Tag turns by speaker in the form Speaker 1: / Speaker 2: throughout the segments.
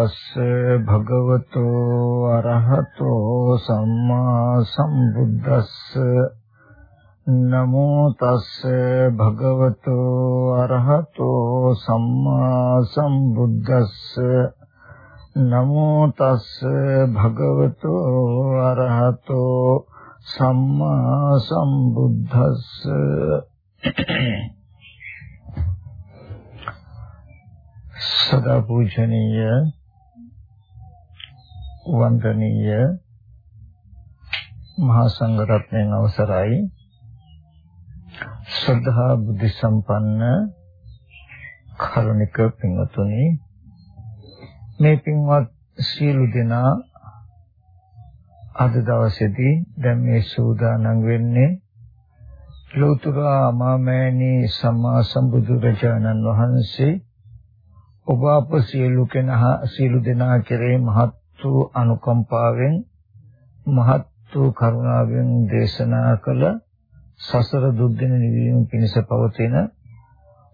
Speaker 1: තස්ස භගවතු අරහතෝ සම්මා සම්බුද්දස්ස නමෝ තස්ස භගවතු අරහතෝ සම්මා සම්බුද්දස්ස නමෝ තස්ස භගවතු අරහතෝ සම්මා සම්බුද්දස්ස සදා පූජනීය වන්දනීය මහා සංඝ රත්නයන් අවසරයි. ශ්‍රද්ධා බුද්ධ සම්පන්න කරුණික පින්වතුනි මේ පින්වත් සියලු දෙනා අද දවසේදී දැන් මේ සූදානම් වෙන්නේ ලෝතර අමාමෑණී සම්මා සම්බුදු රජාණන් වහන්සේ. ඔබ අප සියලු කෙනා සියලු දෙනා කෙරේ මහත් වූ අනුකම්පාවෙන් මහත් වූ කරුණාවෙන් දේශනා කළ සසර දුක්දින නිවීම පිණිස පවතින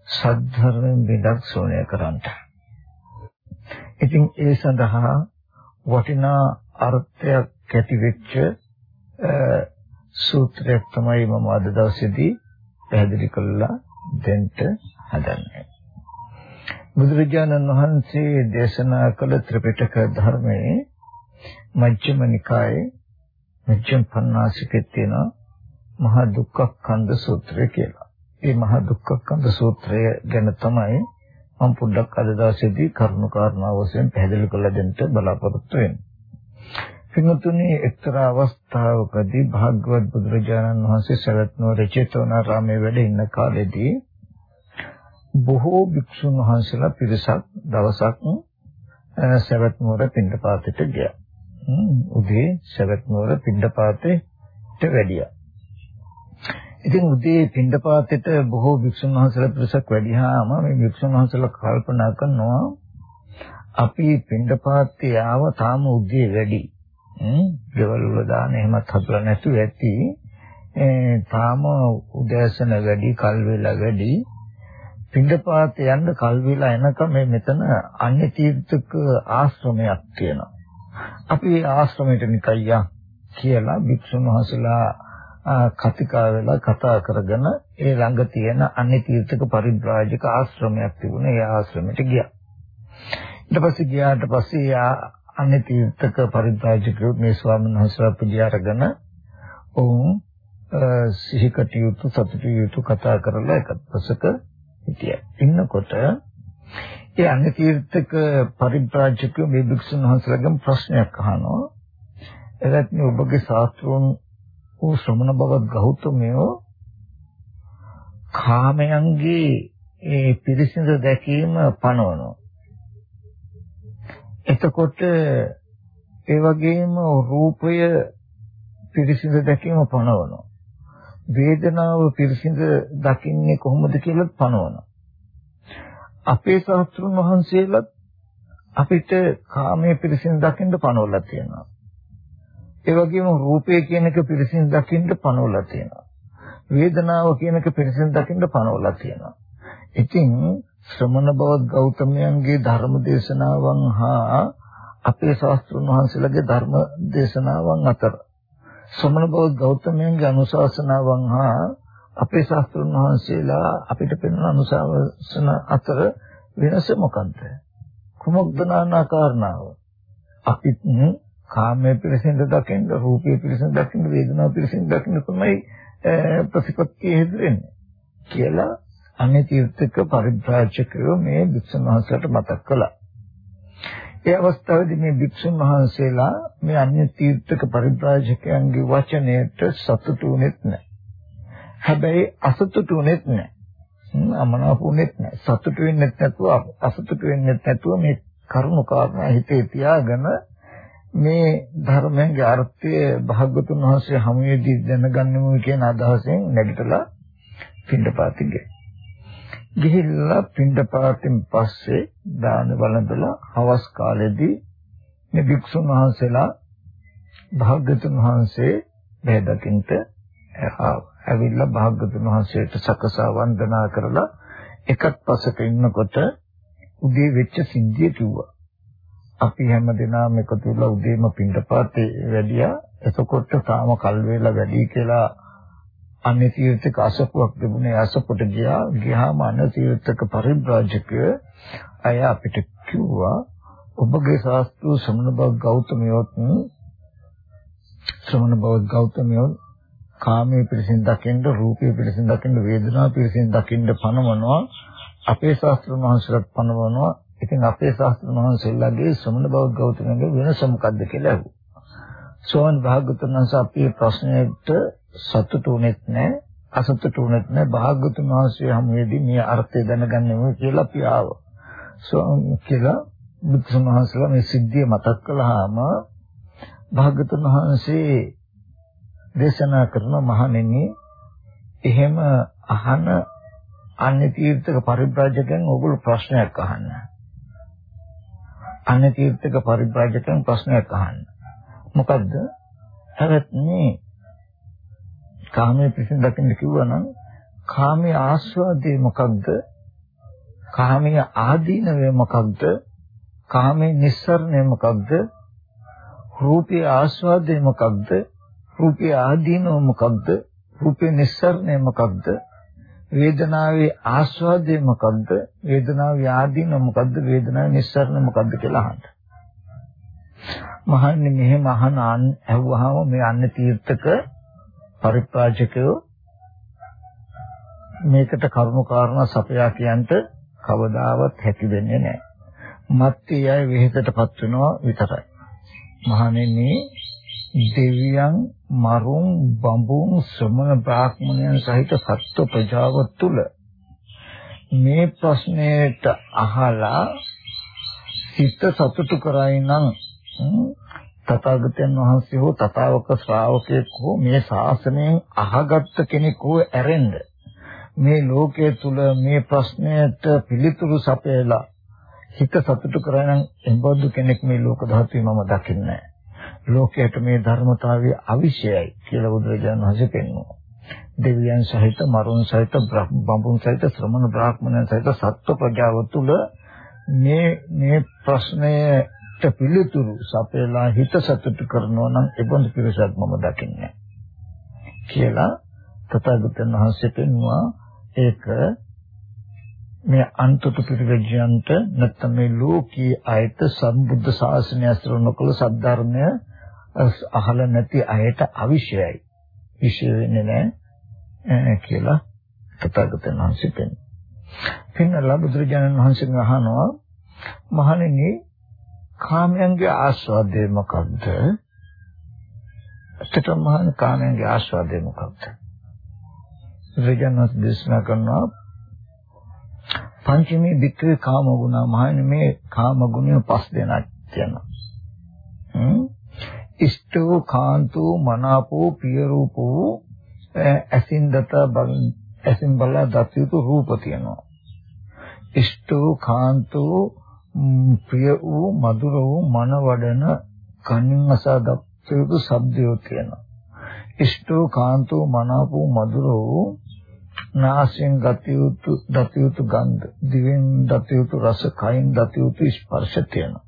Speaker 1: සද්ධර්මයෙන් බිදක් සෝණය කරන්ට. ඉතින් ඒ සඳහා වටිනා අර්ථයක් ඇති වෙච්ච සූත්‍රයක් තමයි මම අද දවසේදී පැහැදිලි කරලා දෙන්න හදන්නේ. බුදුරජාණන් වහන්සේ දේශනා කළ ත්‍රිපිටක ධර්මයේ මජ්ක්‍ධිම නිකායේ මජ්ක්‍ධිම පඤ්ඤාසිකේ තියෙන මහා දුක්ඛ සූත්‍රය කියලා. මේ මහා දුක්ඛ සූත්‍රය ගැන තමයි මම පොඩ්ඩක් අද දවසේදී කරුණු කාරණා වශයෙන් පැහැදිලි කරලා දෙන්න බලාපොරොත්තු වෙන්නේ. පින්තුනි එක්තරා අවස්ථාවකදී භාග්‍යවත් බුදුරජාණන් වහන්සේ සවැත් නුවර චේතවනාරාමයේ වැඩ ඉන්න කාලෙදී බොහෝ භික්ෂුන් වහන්සේලා පිරිසක් දවසක් සවැත් නුවර පිණ්ඩපාතයට ගියා. උදේ සවැත් නුවර පිණ්ඩපාතයට වැඩියා. ඉතින් උදේ පිණ්ඩපාතයට බොහෝ භික්ෂුන් වහන්සේලා පිරිසක් වැඩිහාම මේ භික්ෂුන් වහන්සේලා කල්පනා කරනවා අපි පිණ්ඩපාතේ ආව තාම උදේ වැඩි. ගෙවල් වල දාන එහෙමත් හදලා නැතුව ඇති. තාම උදෑසන වැඩි, කල් වේලා වැඩි. පින්දපාත යන්න කල් වේලා එනකම් මේ මෙතන අන්‍ය තීර්ථක ආශ්‍රමයක් තියෙනවා. අපි ඒ ආශ්‍රමයට නිකයියා කියලා භික්ෂුන් වහන්සේලා කතිකා වෙලා කතා කරගෙන ඒ ළඟ තියෙන අන්‍ය තීර්ථක පරිබ්‍රාජක ආශ්‍රමයක් තිබුණා. ඒ ආශ්‍රමයට ගියා. ඊට පස්සේ ගියාට පස්සේ යා අන්‍ය තීර්ථක පරිබ්‍රාජකයෝ මේ ස්වාමීන් වහන්සේලා පුජා අරගෙන ඔවුන් සිහි කටයුතු සතුටු යුතු කතා කරලා එකත් පසක හිටියා. ඉන්නකොට ඒ අන්‍ය තීර්ථක පරිබ්‍රාජකයෝ මේ භික්ෂුන් වහන්සේලාගෙන් ප්‍රශ්නයක් අහනවා. එලත්නි ඔබගේ ශාස්ත්‍රෝන් වූ ශ්‍රමණ බවත් ගෞතමයෝ කාමයන්ගේ ඒ පිරිසිඳ දැකීම පනවනවා. එතකොට ඒ වගේම රූපය පිරිසිඳ දැකීම පනවනවා. වේදනාව පිරිසිඳ දකින්නේ කොහොමද කියලා පනවනවා. අපේ ශාස්ත්‍රුන් වහන්සේලාත් අපිට කාමයේ පිරිසිඳ දකින්න පනවලා තියෙනවා. ඒ වගේම රූපය කියන එක පිරිසිඳ දකින්න පනවලා තියෙනවා. වේදනාව කියන එක පිරිසිඳ දකින්න පනවලා තියෙනවා. ඉතින් ශ්‍රමණ බවත් ගෞතමයන්ගේ ධර්ම දේශනාවන් හා අපේ ශාස්ත්‍රුන් වහන්සේලාගේ ධර්ම දේශනාවන් අතර ශ්‍රමණ බෞද්ධ ගෞතමයන්ගේ අනුශාසනාවන් හා අපේ ශාස්ත්‍රඥ වහන්සේලා අපිට පෙන්වන අනුශාසන අතර වෙනස මොකක්ද? කුමක්ද නානා කාරණාව? අපි කාමයේ පිළිසින්ද දකින්න, රූපයේ පිළිසින්ද දකින්න, වේදනාව පිළිසින්ද දකින්න තමයි ප්‍රතිපත්තිය හේතුවෙන්නේ කියලා අනේ තීර්ථක පරිබ්‍රාජකයෝ මේ වික්ෂණ වහන්සේට මතක් කළා. ඒ අවස්ථාවේදී මේ භික්ෂුන් වහන්සේලා මේ අන්‍ය තීර්ථක පරිබ්‍රාජකයන්ගේ වචනයට සතුටු වෙන්නේ නැහැ. හැබැයි අසතුටු වෙන්නේ නැහැ. අමනාප වෙන්නේ නැහැ. සතුටු වෙන්නේ නැතුව අසතුටු වෙන්නේ නැතුව මේ කරුණු කාරණා හිතේ තියාගෙන මේ ධර්මයේ අර්ථය භාග්‍යතුන් වහන්සේ හමුවේදී දැනගන්නමු කියන අදහසෙන් නැගිටලා පින්ඩපාතින් ගියා. ගිහිල්ලා පින්ඩපාතින් පස්සේ දාන වළඳලා හවස් කාලෙදී මේ භික්ෂුන් වහන්සේලා භාග්‍යතුන් වහන්සේ බෙදකින්ට ඇවිල්ලා භාග්‍යතුන් වහන්සේට සකසා වන්දනා කරලා එකත් පසක ඉන්නකොට උදේ වෙච්ච සිද්ධිය කිව්වා. අපි හැමදෙනාම එකතු වෙලා උදේම පින්ඩපාතේ වැඩියා. එතකොට තාම කල් වේලා වැඩි කියලා අන්‍ය තීර්ථක අසපුවක් තිබුණේ අසපුට ගියා. ගියාම අන්‍ය තීර්ථක පරිබ්‍රාජකය අය අපිට කිව්වා ඔබගේ ශාස්ත්‍රීය ශ්‍රමණ බව ගෞතමයොත් ශ්‍රමණ බව ගෞතමයොත් කාමයේ පිළිසින් දකින්න රූපයේ පිළිසින් දකින්න වේදනාව පිළිසින් දකින්න පනවනවා. අපේ ශාස්ත්‍රීය මහන්සියලත් පනවනවා. ඉතින් අපේ ශාස්ත්‍රීය මහන්සියලගේ ශ්‍රමණ බව ගෞතමයන්ගේ වෙනස මොකද්ද කියලා අහුවා. සෝවන් භාගතුන් වහන්සේ අපේ ප්‍රශ්නයට සතුටු වෙන්නේ නැහැ අසතුටු වෙන්නේ නැහැ භාගතුන් වහන්සේ හැමෙදී මේ අර්ථය දැනගන්නෙමු කියලා අපි ආවා. සෝවන් කියලා බුද්ධ සමහසලා මේ සිද්ධිය මතක් කළාම භාගතුන් වහන්සේ දේශනා කරන මහණෙනි එහෙම අහන අන්‍ය තීර්ථක පරිබ්‍රාජකයන් ඕගොල්ලෝ ප්‍රශ්නයක් අහන්න. අන්‍ය තීර්ථක පරිබ්‍රාජකයන් ප්‍රශ්නයක් අහන්න. මොකද්ද? හැවත්නේ කාමයේ පිසින් දකින්න කිව්වනම් කාමයේ ආස්වාදේ මොකක්ද? කාමයේ ආදීනවේ මොකක්ද? කාමයේ නිස්සරණය මොකක්ද? රූපයේ ආස්වාදේ මොකක්ද? රූපේ ආදීනව මොකක්ද? රූපේ නිස්සරණය මොකක්ද? වේදනාවේ ආස්වාදය මොකක්ද? වේදනාවේ ආදීනව මොකක්ද? වේදනාවේ නිස්සරණය මොකක්ද කියලා අහන්න. මහන්නේ මෙහෙම අහන ඇහුවාම මේ අන්න තීර්ථක පරිත්‍රාජකයෝ මේකට කරුණු කාරණා සපයා කියන්ට කවදාවත් හැකි වෙන්නේ නැහැ. මත්ති අය වෙහෙසටපත් වෙනවා විතරයි. මහණෙනි දෙවියන් මරුන් බඹුන් ශ්‍රමණ බ්‍රාහ්මණයන් සහිත සත්ව ප්‍රජාව තුල මේ ප්‍රශ්නයට අහලා හිත සතුටු කරයි නම් තථාගතයන් වහන්සේ හෝ තථාවක ශ්‍රාවකයෙක් හෝ මේ ශාසනයෙන් අහගත්ත කෙනෙක් හෝ ඇරෙන්න මේ ලෝකයේ තුල මේ ප්‍රශ්නයට පිළිතුරු සපයලා හිත සතුටු කරගෙන එම්බොදු කෙනෙක් මේ ලෝක ධාතුවේ මම දකින්නේ ලෝකයට මේ ධර්මතාවය අවිෂයයි කියලා බුදුරජාණන් වහන්සේ පෙන්වනවා. දෙවියන් සහිත මරුන් සහිත බඹුන් සහිත ශ්‍රමණ බ්‍රාහ්මණයන් සහිත සත්ව ප්‍රජාව තුළ මේ මේ ප්‍රශ්නයට පිළිතුරු සපයලා හිත සතුටු කරනවා නම් ඒබඳු පිරිසක් මම දකින්නේ කියලා තථාගතයන් වහන්සේ පෙන්වුවා ඒක මේ අන්තතු පිරිවැජයන්ට නැත්නම් මේ ලෝකී ආයත සම්බුද්ධ ශාසනය අසුර නොකළ සද්ධර්මය අහලා නැති අයට අවිෂයයි. විෂය වෙන්නේ නැහැ කියලා තථාගතයන් වහන්සේ පෙන්නනවා. පින්නලා බුදුරජාණන් වහන්සේ අහනවා මහණෙනි කාමයන්ගේ ආස්වාදය මොකක්ද? ඇත්තටම මහණ කාමයන්ගේ ආස්වාදය මොකක්ද? බුදුරජාණන් වහන්සේ දේශනා කරනවා පංචමේ වික්‍රේ කාම ගුණ මහන්නේ මේ කාම ගුණය පස් දෙනා කියනවා. ඉෂ්ඨෝ කාන්තෝ මනාපෝ පිය රූපෝ ඇසින් දත ඇසින් බලලා දත් යුතු රූප තියෙනවා. ඉෂ්ඨෝ කාන්තෝ ප්‍රිය වූ මధుර වූ මන වඩන කනින් අසා දත් යුතු ශබ්දයෝ තියෙනවා. ඉෂ්ඨෝ කාන්තෝ මනාපෝ මధుර වූ නාසයෙන් ගතියුතු දතියුතු ගන්ධ දිවෙන් දතියුතු රස කයින් දතියුතු ස්පර්ශ තියෙනවා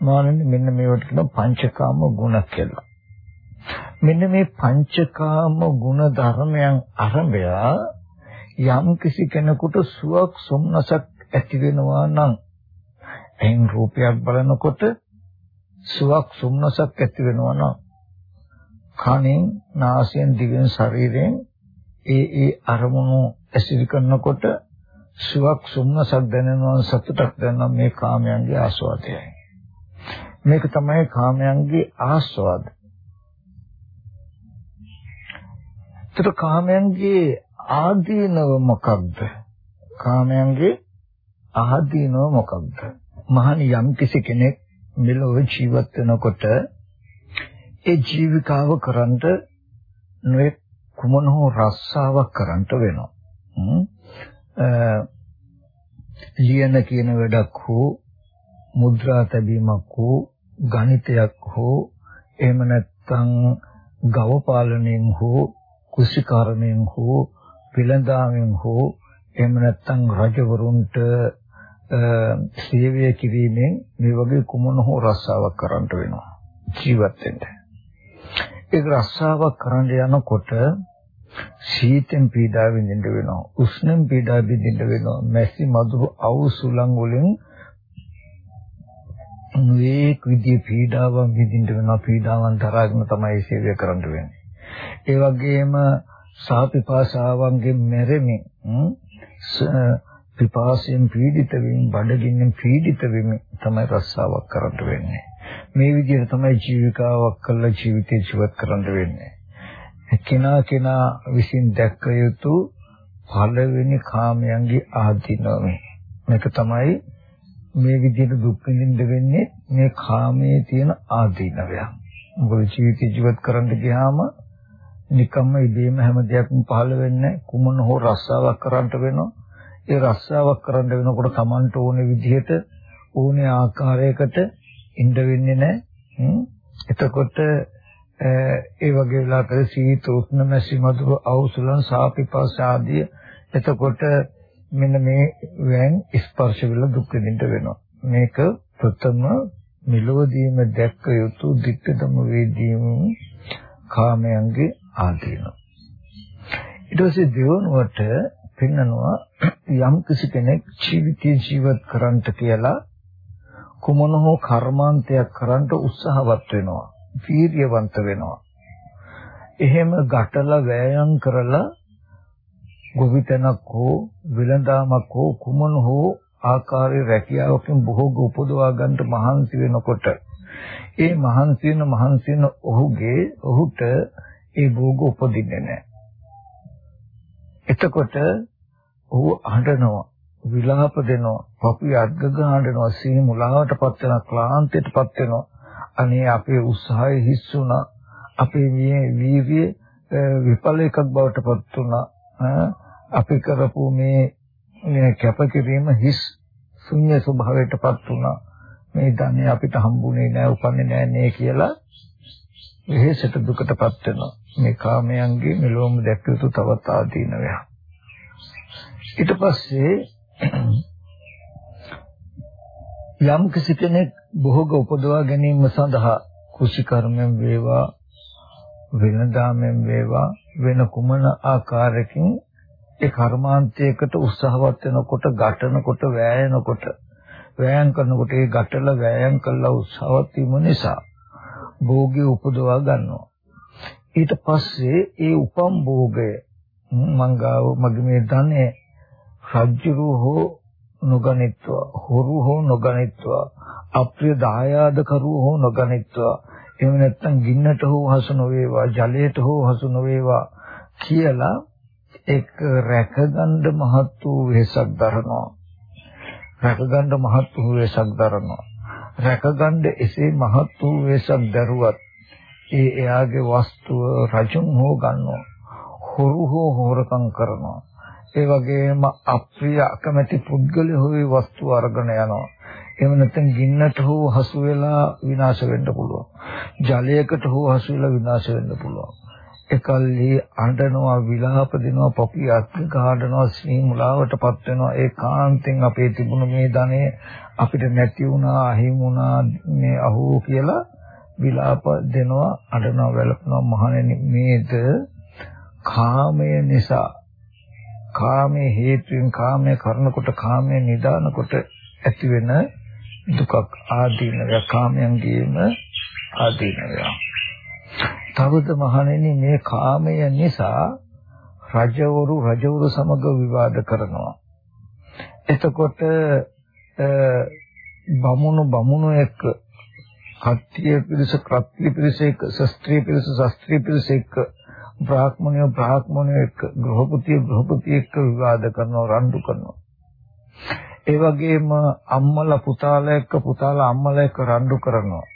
Speaker 1: මානෙ මෙන්න මේවට කියන පංචකාම ගුණ කියලා මෙන්න මේ පංචකාම ගුණ ධර්මයන් අරඹය යම් කිසි කෙනෙකුට සුවක් සොම්නසක් ඇති වෙනවා නම් එයින් රූපයක් බලනකොට සුවක් සොම්නසක් ඇති වෙනවා නම් කනෙන් නාසයෙන් දිවෙන් ශරීරයෙන් ඒ ඒ අරමුණු ඇසිරි කරනකොට සුවක් සුම්නසක් දැනෙනවා සතුටක් දැනෙනවා මේ කාමයන්ගේ ආස්වාදයයි. මේක තමයි කාමයන්ගේ ආස්වාද. ඒතර කාමයන්ගේ ආදීනව මොකක්ද? කාමයන්ගේ ආදීනව මොකක්ද? මහණ යම් කිසි කෙනෙක් මෙලොව ජීවත් වෙනකොට ඒ ජීවිකාව කරන්ට නොඑක් කුමන හෝ රස්සාවක් කරන්නට වෙනවා. ලියන කියන වැඩක් හෝ මුද්‍රා තැබීමක් හෝ ගණිතයක් හෝ එහෙම නැත්නම් ගව පාලනයෙන් හෝ කුසිකාරණයෙන් හෝ පිළඳාමෙන් හෝ එහෙම නැත්නම් රජවරුන්ට සේවය කිරීමෙන් මේ වගේ කුමන හෝ රස්සාවක් කරන්න වෙනවා ජීවත් වෙන්න. ඒක රස්සාවක් කරන්න යනකොට සීතෙන් පීඩා විඳින්න වෙනවා උෂ්ණෙන් පීඩා විඳින්න වෙනවා මැසි මදුරු අවුසුලන් වලින් මේ විදිහේ පීඩාවන් විඳින්න වෙනවා පීඩාවන් දරාගෙන තමයි සේවය කරන්න වෙන්නේ. ඒ වගේම සාපිපාසාවන්ගෙන් මැරෙමින් පිපාසයෙන් පීඩිත වෙමින් බඩගින්නෙන් පීඩිත වෙමින් තමයි රස්සාවක් කරන්න වෙන්නේ. මේ විදිහට තමයි ජීවිකාවක් කළ ජීවිතේ ජීවත් කරන්න වෙන්නේ. කෙනා කෙනා විසින් දැක්ක යුතු පළවෙනි කාමයන්ගේ ආධිනව මේක තමයි මේ විදිහට දුක් විඳින්න වෙන්නේ මේ කාමයේ තියෙන ආධිනවය. මොකද ජීවිතය ජීවත් කරන්න ගියාම නිකම්ම ඉබේම හැම දෙයක්ම පහළ වෙන්නේ කුමන හෝ රස්සාවක් කරන්නට වෙනවා. ඒ රස්සාවක් කරන්න වෙනකොට Tamanට ඕනේ විදිහට ඕනේ ආකාරයකට ඉඳ වෙන්නේ නැහැ. එතකොට ඒ වගේ වෙලාවක සීත උෂ්ණ මැසි මధుර අවසුලන් සාපිපස් ආදී එතකොට මෙන්න මේ වෙන් ස්පර්ශ වෙලා දුක් විඳින්න වෙනවා මේක ප්‍රථම මෙලොවදීම දැක්ක යුතු ධිට්ඨතම වේදීම කාමයන්ගේ ආදීන ඊට පස්සේ දෙවනුවට පෙන්නනවා යම් කිසි කෙනෙක් ජීවිතය ජීවත් කරන්නට කියලා කුමන හෝ කර්මාන්තයක් කරන්නට උත්සාහවත් වෙනවා වීර්යවන්ත වෙනවා. එහෙම ගැටලා වෑයම් කරලා ගොවිතැනක් හෝ විලඳාමක් හෝ කුමන හෝ ආකාරයේ රැකියාවකින් බොහෝ උපදවා ගන්නට මහන්සි වෙනකොට ඒ මහන්සි වෙන මහන්සි වෙන ඔහුගේ ඔහුට ඒ භෝග උපදින්නේ නැහැ. එතකොට ඔහු අඬනවා විලාප දෙනවා පපුවේ අද්ග ගහනවා සී මුලාවටපත් වෙනවා ක්ලාන්තයටපත් වෙනවා. අනේ අපේ උත්සාහය හිස් වුණා. අපේ මේ වීර්ය විඵල එකක් බවට පත් වුණා. අපි කරපු මේ කැපකිරීම හිස් ශුන්‍ය ස්වභාවයට පත් වුණා. මේ ධනෙ අපිට හම්බුනේ නැහැ උපන්නේ නැහැ නේ කියලා එහෙසට දුකටපත් වෙනවා. මේ කාමයන්ගේ මෙලොවම දැක්ක යුතු තවත් ආදීනවය ඊට පස්සේ යම් කිසි කෙනෙක් භෝග උපදවා ගැනීම සඳහා කුසි කර්මෙන් වේවා වෙනදාමෙන් වේවා වෙන කුමන ආකාරයකින් ඒ කර්මාන්තයකට උත්සාහවත් වෙනකොට ගැටෙනකොට වෑයනකොට වෑයම් කරනකොට ඒ ගැටල වෑයම් කළා උත්සාහවත් වීම නිසා භෝගය උපදවා ගන්නවා. ඊට පස්සේ ඒ උපම් භෝගය මංගාව මගේ මේ ධනෙ රජ්ජුරු හෝ නොගනිත්වා හොරු හෝ නොගනිත්වා අප්‍රිය දායාද කරුව හෝ නොගනිත්වා එහෙම නැත්නම් ගින්නට හෝ හසු නොවේවා ජලයට හෝ හසු නොවේවා කියලා එක් රැකගන්න මහත් වූ වෙහසක් දරනවා. රැකගන්න මහත් වූ වෙහසක් දරනවා. රැකගන්න එසේ මහත් වූ වෙහසක් දරුවත් ඒ එයාගේ වස්තුව රජුන් හෝ ගන්නවා. හොරු හෝ හොරකම් කරනවා. ඒ වගේම අප්‍රිය අකමැති පුද්ගලයෝ හොයි වස්තු අරගෙන යනවා. එහෙම නැත්නම් ගින්නට හෝ හසු වෙලා විනාශ වෙන්න පුළුවන්. ජලයකට හෝ හසු වෙලා විනාශ වෙන්න පුළුවන්. එකල්හි අඬනවා විලාප දෙනවා පපි අත් ගහනවා සී මුලාවටපත් වෙනවා ඒ කාන්තෙන් අපේ තිබුණු මේ ධනෙ අපිට නැති වුණා අහිමි වුණා මේ අහෝ කියලා විලාප දෙනවා අඬනවා වැළපෙනවා මහණෙනි මේද කාමය නිසා කාමයේ හේතුයෙන් කාමයේ කරනකොට කාමයේ නිදානකොට ඇති වෙන දුකක් ආදීනව කාමයන්ගේම ආදීනව. තවද මහණෙනි මේ කාමය නිසා රජවරු රජවරු සමග විවාද කරනවා. එතකොට බමුණු බමුණු එක්ක කත්තිය පිරිස කත්තිය පිරිස එක්ක ශස්ත්‍රීය පිරිස ශස්ත්‍රීය පිරිස එක්ක බ්‍රාහ්මණය බ්‍රාහ්මණය එක්ක ගෘහපතිය ගෘහපතිය එක්ක විවාද කරනවා රණ්ඩු කරනවා ඒ වගේම අම්මලා පුතාලා එක්ක පුතාලා අම්මලා එක්ක රණ්ඩු කරනවා.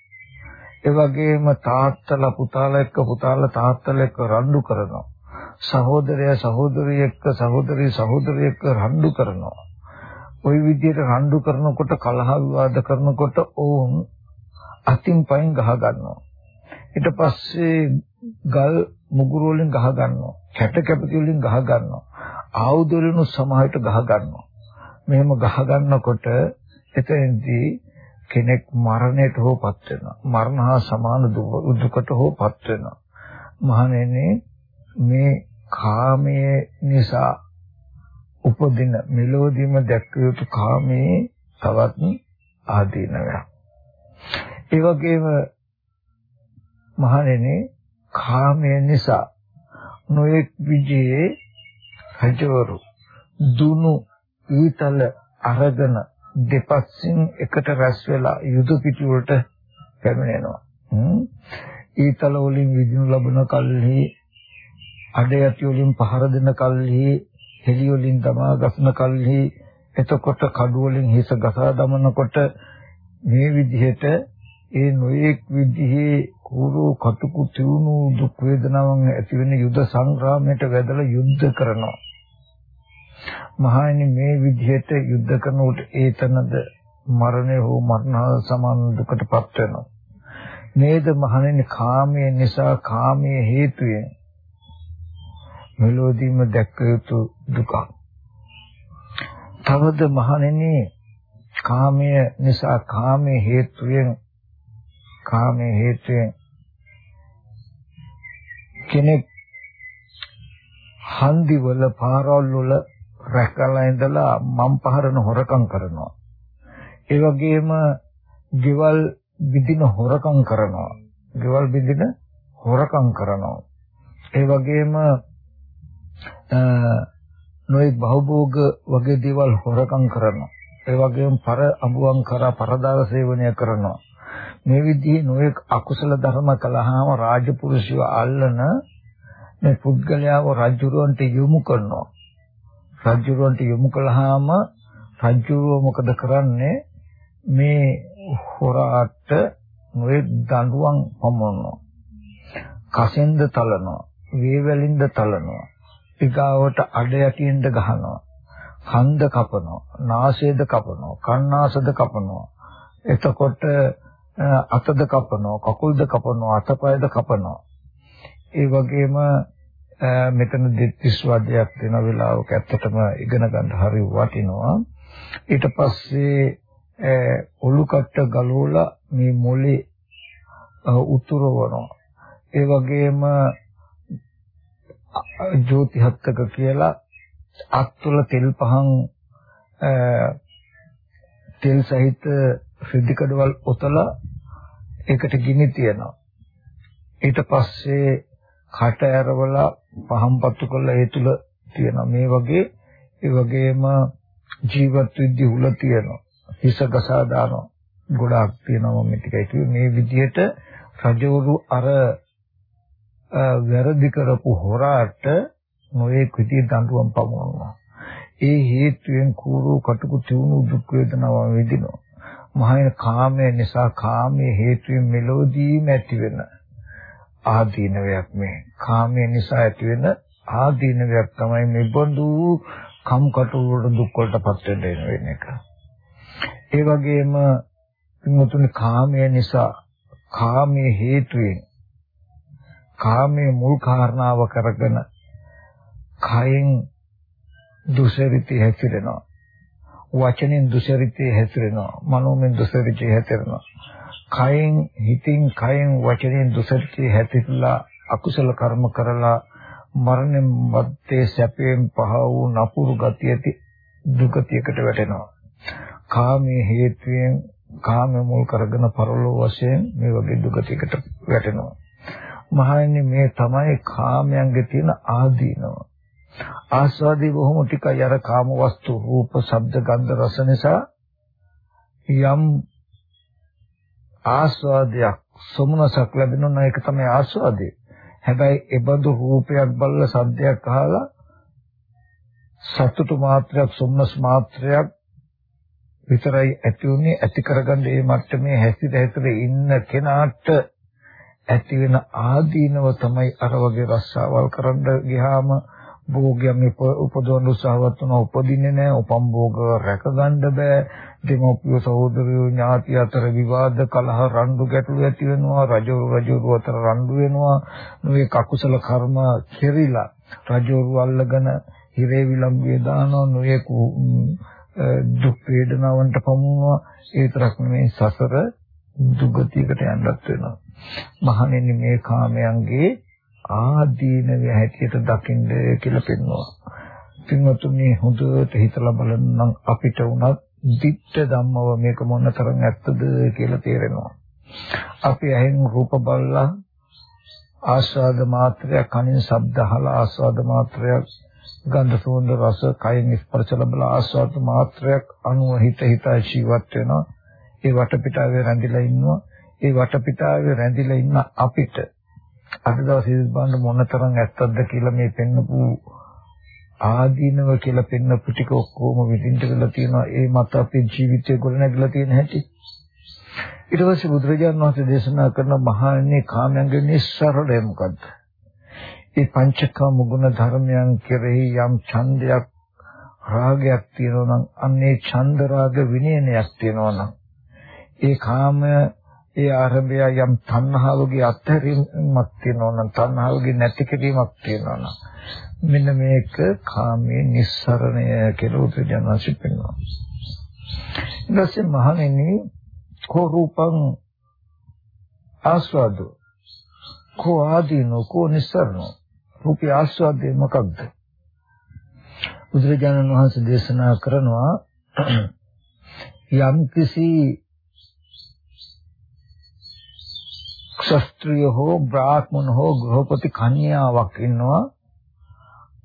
Speaker 1: ඒ වගේම තාත්තලා පුතාලා එක්ක පුතාලා තාත්තලා එක්ක රණ්ඩු කරනවා. සහෝදරයා සහෝදරිය එක්ක සහෝදරිය සහෝදරිය එක්ක රණ්ඩු කරනවා. ওই විදිහට රණ්ඩු කරනකොට කලහ විවාද කරනකොට ඕන් අතින් පයින් ගහ ගන්නවා. ඊට පස්සේ ගල් මුගුරු වලින් ගහ ගන්නවා. කැට කැපති වලින් ගහ ගන්නවා. ආයුධ වලින් සමාහයට ගහ ගන්නවා. මෙහෙම ගහ ගන්නකොට එතෙන්දී කෙනෙක් මරණයට හෝපත් වෙනවා. මරණ හා සමාන දුකට හෝපත් වෙනවා. මහණෙනි මේ කාමයේ නිසා උපදින මෙලෝදීම දැක්ක යුතු කාමයේ තවත් ආදීනයක්. ඒ වගේම මහණෙනි කාමය නිසා නොඑක් විජේ රජවරු දුනු ඊතල අරගෙන දෙපස්සින් එකට රැස් වෙලා යුද පිටු වලට පැමිණෙනවා. ඊතල වලින් විදිනු ලබන කල්හි අඩයති වලින් පහර දෙන කල්හි හෙලි වලින් දමා ගස්න කල්හි එතකොට කඩු වලින් හිස ගසා දමනකොට මේ විදිහට ඒ නොයෙක් විදිහේ කුරු කටුකු තියුණු දුක් වේදනාවන් ඇති වෙන යුද සංග්‍රාමයට වැදලා යුද්ධ කරනවා. මහණනි මේ විදිහට යුද්ධ කරනකොට ඒතනද මරණය හෝ මරණ සමාන දුකටපත් වෙනවා. නේද මහණෙනි කාමයේ නිසා කාමයේ හේතුයෙන් මෙලොදීම දැක්ක යුතු දුක. තවද මහණෙනි කාමය නිසා කාමයේ හේතුයෙන් කාමයේ හේතුයෙන් කෙනෙක් හන්දි වල පාරවල් වල රැකලා ඉඳලා මම් පහරන හොරකම් කරනවා. ඒ වගේම ගෙවල් විදින හොරකම් කරනවා. ගෙවල් විදින හොරකම් කරනවා. ඒ වගේම නොයෙක් බහුභෝග වගේ දේවල් හොරකම් කරනවා. ඒ වගේම පර අඹුවන් කරා පරදාර සේවනය කරනවා. මේ විදිහේ නොයෙක් අකුසල ධර්ම කළාම රාජපුරුෂයව අල්ලන මේ පුද්ගලයාව රජුරවන්ට යොමු කරනවා. රජුරවන්ට යොමු කළාම රජුරව මොකද කරන්නේ? මේ හොරාට නොයෙක් දඬුවම් පමුණනවා. කසෙන්ද තලනවා. වේවැලින්ද තලනවා. ඊගාවට අඩ යටින්ද ගහනවා. කන්ද කපනවා. නාසයේද කපනවා. කන්නාසද කපනවා. එතකොට අතද කපනවා කකුල්ද කපනවා අතපයද කපනවා ඒ වගේම මෙතන දෙතිස් වදයක් දෙන වෙලාවක ඇත්තටම ඉගෙන ගන්න හරි වටිනවා ඊට පස්සේ ඔලු කට්ට ගලවලා මේ මොලේ උතුරවනවා ඒ වගේම ජෝතිහත්තක කියලා අත්තුල තෙල් පහන් තෙල් සහිත සිද්ධි කඩවල් ඔතලා ඒකට ගිනි තියනවා. ඊට පස්සේ කට ඇරවලා පහම් පත්තු කරලා ඒ තුල තියෙනවා. මේ වගේ ඒ වගේම ජීවත් විද්‍ය උල තියෙනවා. හිස ගසා දානවා. ගොඩාක් තියෙනවා මේ ටිකයි කිව්වේ. මේ විදිහට රජවරු අර වැරදි කරපු හොරාට නොයේ කුටි දඬුවම් පමුණනවා. ඒ හේතුවෙන් කූරු කටුකු තියුණු දුක් වේදනාව විඳිනවා. මහාන කාමය නිසා කාමයේ හේතුවෙන් මෙලෝදීම ඇති වෙන ආදීනවයක් මේ. කාමය නිසා ඇති වෙන ආදීනවයක් තමයි මේ බඳු කම්කටොළු වල දුක් වලටපත් වෙන එක. ඒ වගේම මුතුනි කාමය නිසා කාමයේ හේතුවෙන් කාමයේ මුල් කාරණාව කරගෙන කයෙන් දුසරිතය හැසිරෙනවා. වචනෙන් දුසරිතේ හැසිරෙනවා. මනෝමෙන් දුසරිතේ හැසිරෙනවා. කයෙන් හිතින් කයෙන් වචනෙන් දුසරිතේ හැසිරලා අකුසල කර්ම කරලා මරණයෙන් මැත්තේ සැපයෙන් පහ වූ නපුරු ගතියති දුගතියකට වැටෙනවා. කාමයේ හේතුයෙන් කාම මුල් කරගෙන පරලෝ වශයෙන් මේ වගේ දුගතියකට වැටෙනවා. මහන්නේ මේ තමයි කාමයන්ගේ තියෙන ආදීනව. ආස්වාදී බොහොම ටිකයි අර කාම වස්තු රූප ශබ්ද ගන්ධ රස නිසා යම් ආස්වාදයක් සමුනසක් ලැබෙනවා ඒක තමයි ආස්වාදේ. හැබැයි ඒබඳු රූපයක් බලලා සද්දයක් අහලා සතුටු මාත්‍රයක් සුම්නස් මාත්‍රයක් විතරයි ඇති උනේ ඇති කරගන්න මේ මට්ටමේ හැසිර හැසිර ඉන්න කෙනාට ඇති වෙන ආදීනව තමයි අර වගේ රස්සාවල් කරන්න ගියාම භෝගයන් උපදවන්න උත්සාහවත් වුණා උපදින්නේ නැහැ උපම් භෝග රැකගන්න බෑ දෙමෝපිය සහෝදරයෝ ඥාති අතර විවාද කලහ රණ්ඩු ගැටලු ඇති වෙනවා රජවරු රජවරු අතර රණ්ඩු වෙනවා මේ කකුසල කර්ම කෙරිලා රජවරු අල්ලගෙන හිරේ විලම්බිය දානවා නොයෙක් දුක් වේදනාවන්ට පමුණුවා ඒ තරක් නෙමෙයි සසර දුගතියකට යන්නත් වෙනවා. මහණෙනි මේ කාමයන්ගේ ආදීනව හැටියට දකින්න කියලා පෙන්වනවා. පින්වතුනි හොඳට හිතලා බලන්න අපිට උනත් ditta ධම්මව මේක මොන තරම් ඇත්තද කියලා තේරෙනවා. අපි ඇහෙන් රූප බලලා ආස්වාද මාත්‍රයක් කනින් ශබ්ද අහලා ආස්වාද මාත්‍රයක් ගන්ධ සුවඳ රස කයින් ස්පර්ශ ලැබලා ආස්වාද මාත්‍රයක් අනුව හිත හිතා ජීවත් වෙනවා ඒ වටපිටාවේ රැඳිලා ඉන්නවා ඒ වටපිටාවේ රැඳිලා ඉන්න අපිට අද දවසේ බලන්න මොනතරම් ඇත්තක්ද කියලා මේ පෙන්නපු ආදීනව කියලා පෙන්නපු ටික ඔක්කොම විඳින්න වෙලා තියෙනවා ඒ මත අපේ ජීවිතය ගොඩනැගලා තියෙන හැටි ඊට පස්සේ බුදුරජාණන් වහන්සේ දේශනා කරන මහාන්නේ කාමයන්ගේ නිස්සරණය මොකද්ද? ඒ පංචකාම ගුණ ධර්මයන් කෙරෙහි යම් ඡන්දයක් රාගයක් තියෙනවා නම් අන්නේ ඡන්ද රාග විනයනයක් තියෙනවා නම් ඒ කාම ඒ ආරම්භය යම් තණ්හාවගේ අත්හැරීමක් තියෙනවා නම් තණ්හාවගේ නැති කිරීමක් තියෙනවා නම් මෙන්න මේක කාමයේ නිස්සරණය කියලා උත්තරජනසි පෙන්වනවා. ඊට පස්සේ මහණෙනි කෝ රූපං ආස්වාදෝ? කෝ ආදීනෝ? කෝ නිස්සරණෝ? රූපී ආස්වාදේ මොකක්ද? බුදුරජාණන් වහන්සේ දේශනා කරනවා යම් කිසි ක්ෂත්‍රිය හෝ බ්‍රාහ්මණ හෝ ගෘහපති කන්‍යාවක් ඉන්නවා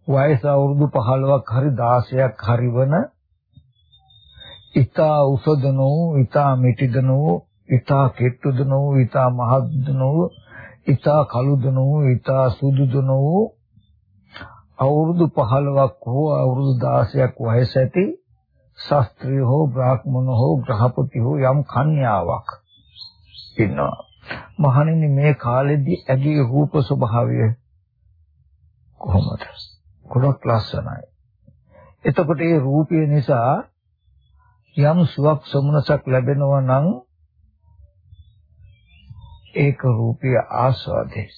Speaker 1: වයස අවුරුදු 15ක් හරි 16ක් හරි වන ඊතා උසදනෝ ඊතා මිටිදනෝ ඊතා කෙට්ටුදනෝ ඊතා මහද්දනෝ ඊතා කළුදනෝ ඊතා සුදුදනෝ අවුරුදු 15ක් හෝ අවුරුදු 16ක් වයස ඇති ශාස්ත්‍රීය හෝ බ්‍රාහ්මණ හෝ ග්‍රහපති හෝ යම් කන්‍යාවක් ඉන්නවා මහණෙනි මේ කාලෙදී ඇගේ රූප ස්වභාවය කොහොමද? ගොඩක් ලස්සනයි. එතකොට මේ රූපය නිසා යම් සුවක් සමුනසක් ලැබෙනවා නම් ඒක රූපී ආස්වාදේ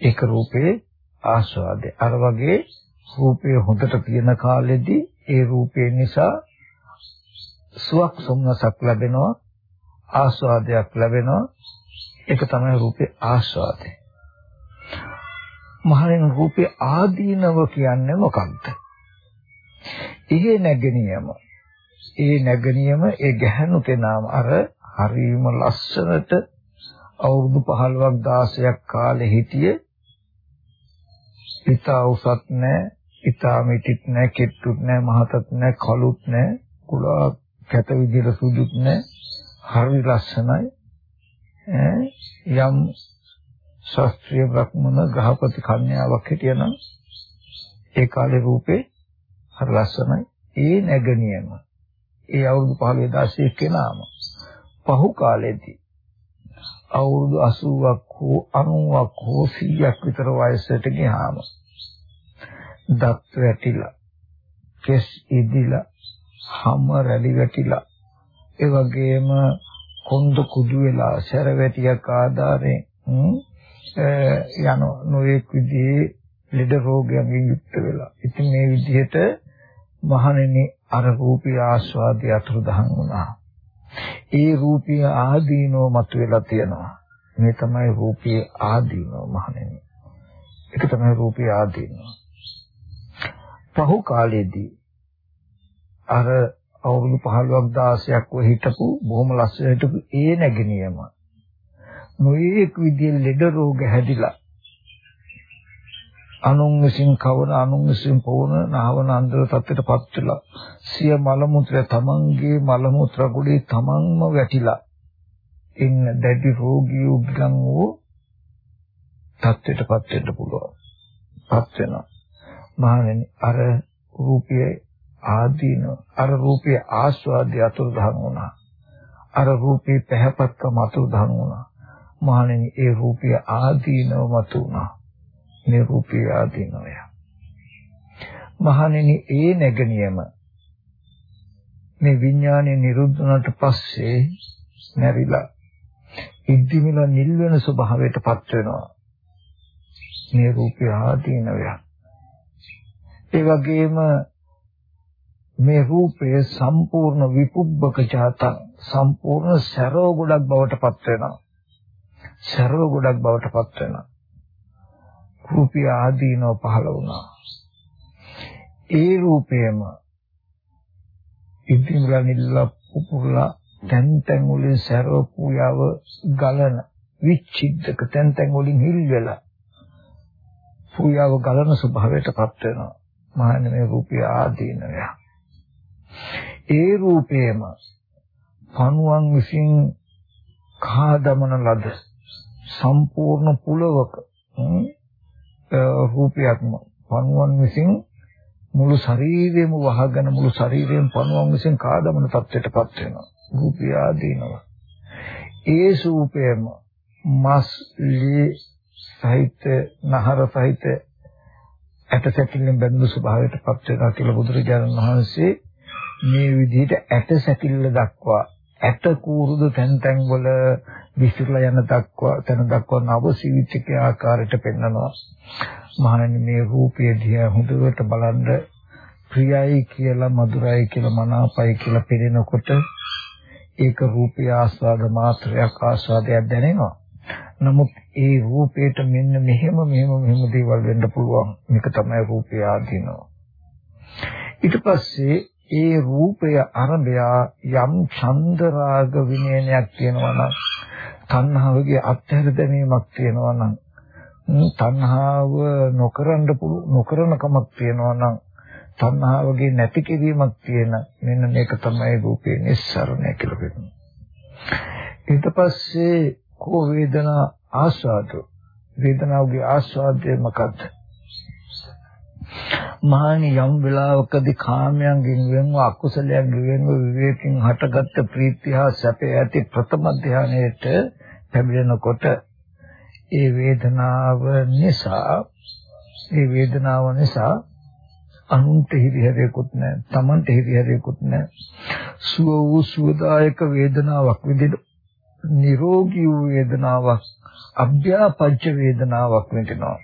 Speaker 1: ඒක රූපේ ආස්වාදේ අර වගේ රූපේ හොඳට තියෙන කාලෙදී ඒ රූපේ නිසා සුවක් සමුනසක් ලැබෙනවා ආස්වාදයක් ලැබෙනවා. ඒක තමයි රූපේ ආස්වාදේ මහණෙනි රූපේ ආදීනව කියන්නේ මොකක්ද? ඉහි නැගණියම. ඒ නැගණියම ඒ ගැහණු කෙනාම අර හරීම ලස්සනට අවුරුදු 15ක් 16ක් කාලේ හිටියේ ඊට උසත් නැහැ ඊට මිටිත් නැහැ කෙට්ටුත් නැහැ මහතත් නැහැ කළුත් නැහැ කුලා කැත විදිහට සුදුත් නැහැ හරි ලස්සනයි. යම් ශාස්ත්‍රීය බ්‍රහ්මන ග්‍රහපති කන්‍යාවක් හිටියනම් ඒ කාලේ රූපේ හරි ලස්සනයි. ඒ නැගණියම. ඒ අවුරුදු 15 16 කෙනාම. පහු කාලෙදී අවුරුදු 80ක් හෝ 90ක් හෝ 100ක් විතර වයසට ගියාම දත් වැටිලා කෙස් ඉදිලා හම රැලි වැටිලා ඒ වගේම කොන්ද කුඩු වෙලා සැර වැටියක් ආධාරයෙන් යන නොයෙක් විදිහේ ලෙඩ රෝගයන්ගෙන් යුක්ත වෙලා. ඉතින් මේ විදිහට මහණෙනි අර රූපී ආස්වාදය අතුරුදහන් වුණා. ඒ රූපී ආදීනෝ මතුවලා තියෙනවා. මේ තමයි රූපී ආදීනෝ මහණෙනි. ඒක තමයි රූපී ආදීනෝ. පහු කාලයේදී අර අවුරුදු 15ක් 16ක් වෙ හිටපු බොහොම ලස්සන හිටපු ඒ නැගිනියම නොයේක් විදිහේ ලෙඩ රෝග හැදිලා අනුන් විසින් කවන අනුන් විසින් පොවන නාවන අන්දර තත්ත්වයටපත් වෙලා සිය මල මුත්‍ර තමන්ගේ මල මුත්‍ර ගොඩේ තමන්ම වැටිලා ඉන්න දැඩි රෝගී උද්ගම් වූ තත්ත්වයටපත් වෙන්න පුළුවන්. පත් වෙනවා. මහණෙනි අර රූපයේ ආදීන අර රූපයේ ආස්වාදය අතුරුදහන් වුණා. අර රූපේ පැහැපත්කම අතුරුදහන් වුණා. මහණෙනි ඒ රූපය ආදීනව මතු වුණා. මේ රූපය ආදීනවය. මහණෙනි ඒ නැගණියම මේ විඥානේ නිරුද්ධ වුණාට පස්සේ නැරිලා ඉද්දිමිල නිල් වෙන ස්වභාවයටපත් වෙනවා. මේ රූපය ආදීනවය. ඒ වගේම මේ රූපය සම්පූර්ණ විපුබ්බක ජාතං සම්පූර්ණ සරෝ ගොඩක් බවට පත් වෙනවා. සරෝ ගොඩක් බවට පත් වෙනවා. රූපය ආදීනව පහළ වුණා. ඒ රූපයම ඉදිමුලා නිල්ලා පුපුරලා තැන් තැන් වලින් සරෝ පූයාව ගලන විචිද්දක තැන් තැන් වලින් හිල් වෙලා පූයාව ගලන ස්වභාවයටපත් වෙනවා. මහන්නේ මේ රූපය ආදීනවය. ඒ රූපේම පණුවන් විසින් කාදමන ලද සම්පූර්ණ පුලවක රූපයක්ම පණුවන් විසින් මුළු ශරීරයම වහගෙන මුළු ශරීරයෙන් පණුවන් විසින් කාදමන තත්ත්වයටපත් වෙනවා. රූපය ආදීනවා. ඒ රූපයම මස් ලී සහිත නහර සහිත ඇටසැකිල්ලෙන් බැඳුණු ස්වභාවයටපත් වෙනවා කියලා බුදුරජාණන් වහන්සේ මේ විදිහට ඇට සැකිල්ල දක්වා ඇට කූරුදු තැන් තැන් වල විසිරලා යන දක්වා තැන දක්වා නව සීවිතික ආකාරයට පෙන්වනවා මහණනි මේ රූපය දිහා හොඳට බලන්න ප්‍රියයි කියලා මధుරයි කියලා මනාපයි කියලා පෙනෙනකොට ඒක රූපය ආස්වාද මාත්‍රයක් ආස්වාදයක් දැනෙනවා. නමුත් ඒ රූපේට මෙන්න මෙහෙම මෙහෙම මෙහෙම දේවල් වෙන්න පුළුවන්. මේක තමයි රූපය ආදීනවා. ඊට පස්සේ ඒ රූපය අරබය යම් ඡන්ද රාග විනයනයක් තියෙනවා නම් තණ්හාවගේ අත්හැර දැමීමක් තියෙනවා නම් තණ්හාව නොකරන්න පුළු නොකරන කමක් තියෙනවා නම් තණ්හාවගේ නැති කිරීමක් තියෙන මෙන්න මේක තමයි රූපේ නිස්සරණය කියලා කියනවා ඊට පස්සේ කෝ වේදනා ආස්වාද? වේදනාවගේ ආස්වාදය මොකද්ද? මහණනි යම් වෙලාවකදී කාමයන්ගෙන් වෙන්ව අකුසලයෙන් වෙන්ව විවේකයෙන් හටගත්ත ප්‍රීතිය හා සැපය ඇති ප්‍රථම ධානයේට පැමිණෙනකොට ඒ වේදනාව නිසා ඒ වේදනාව නිසා අනුන්ට හිරිහැරෙකුත් නැහැ තමන්ට හිරිහැරෙකුත් නැහැ. සුව වූ සුවදායක වේදනාවක් විදිහට නිරෝගී වූ වේදනාවක් අභ්‍යාපජ්ජ වේදනාවක් වෙනවා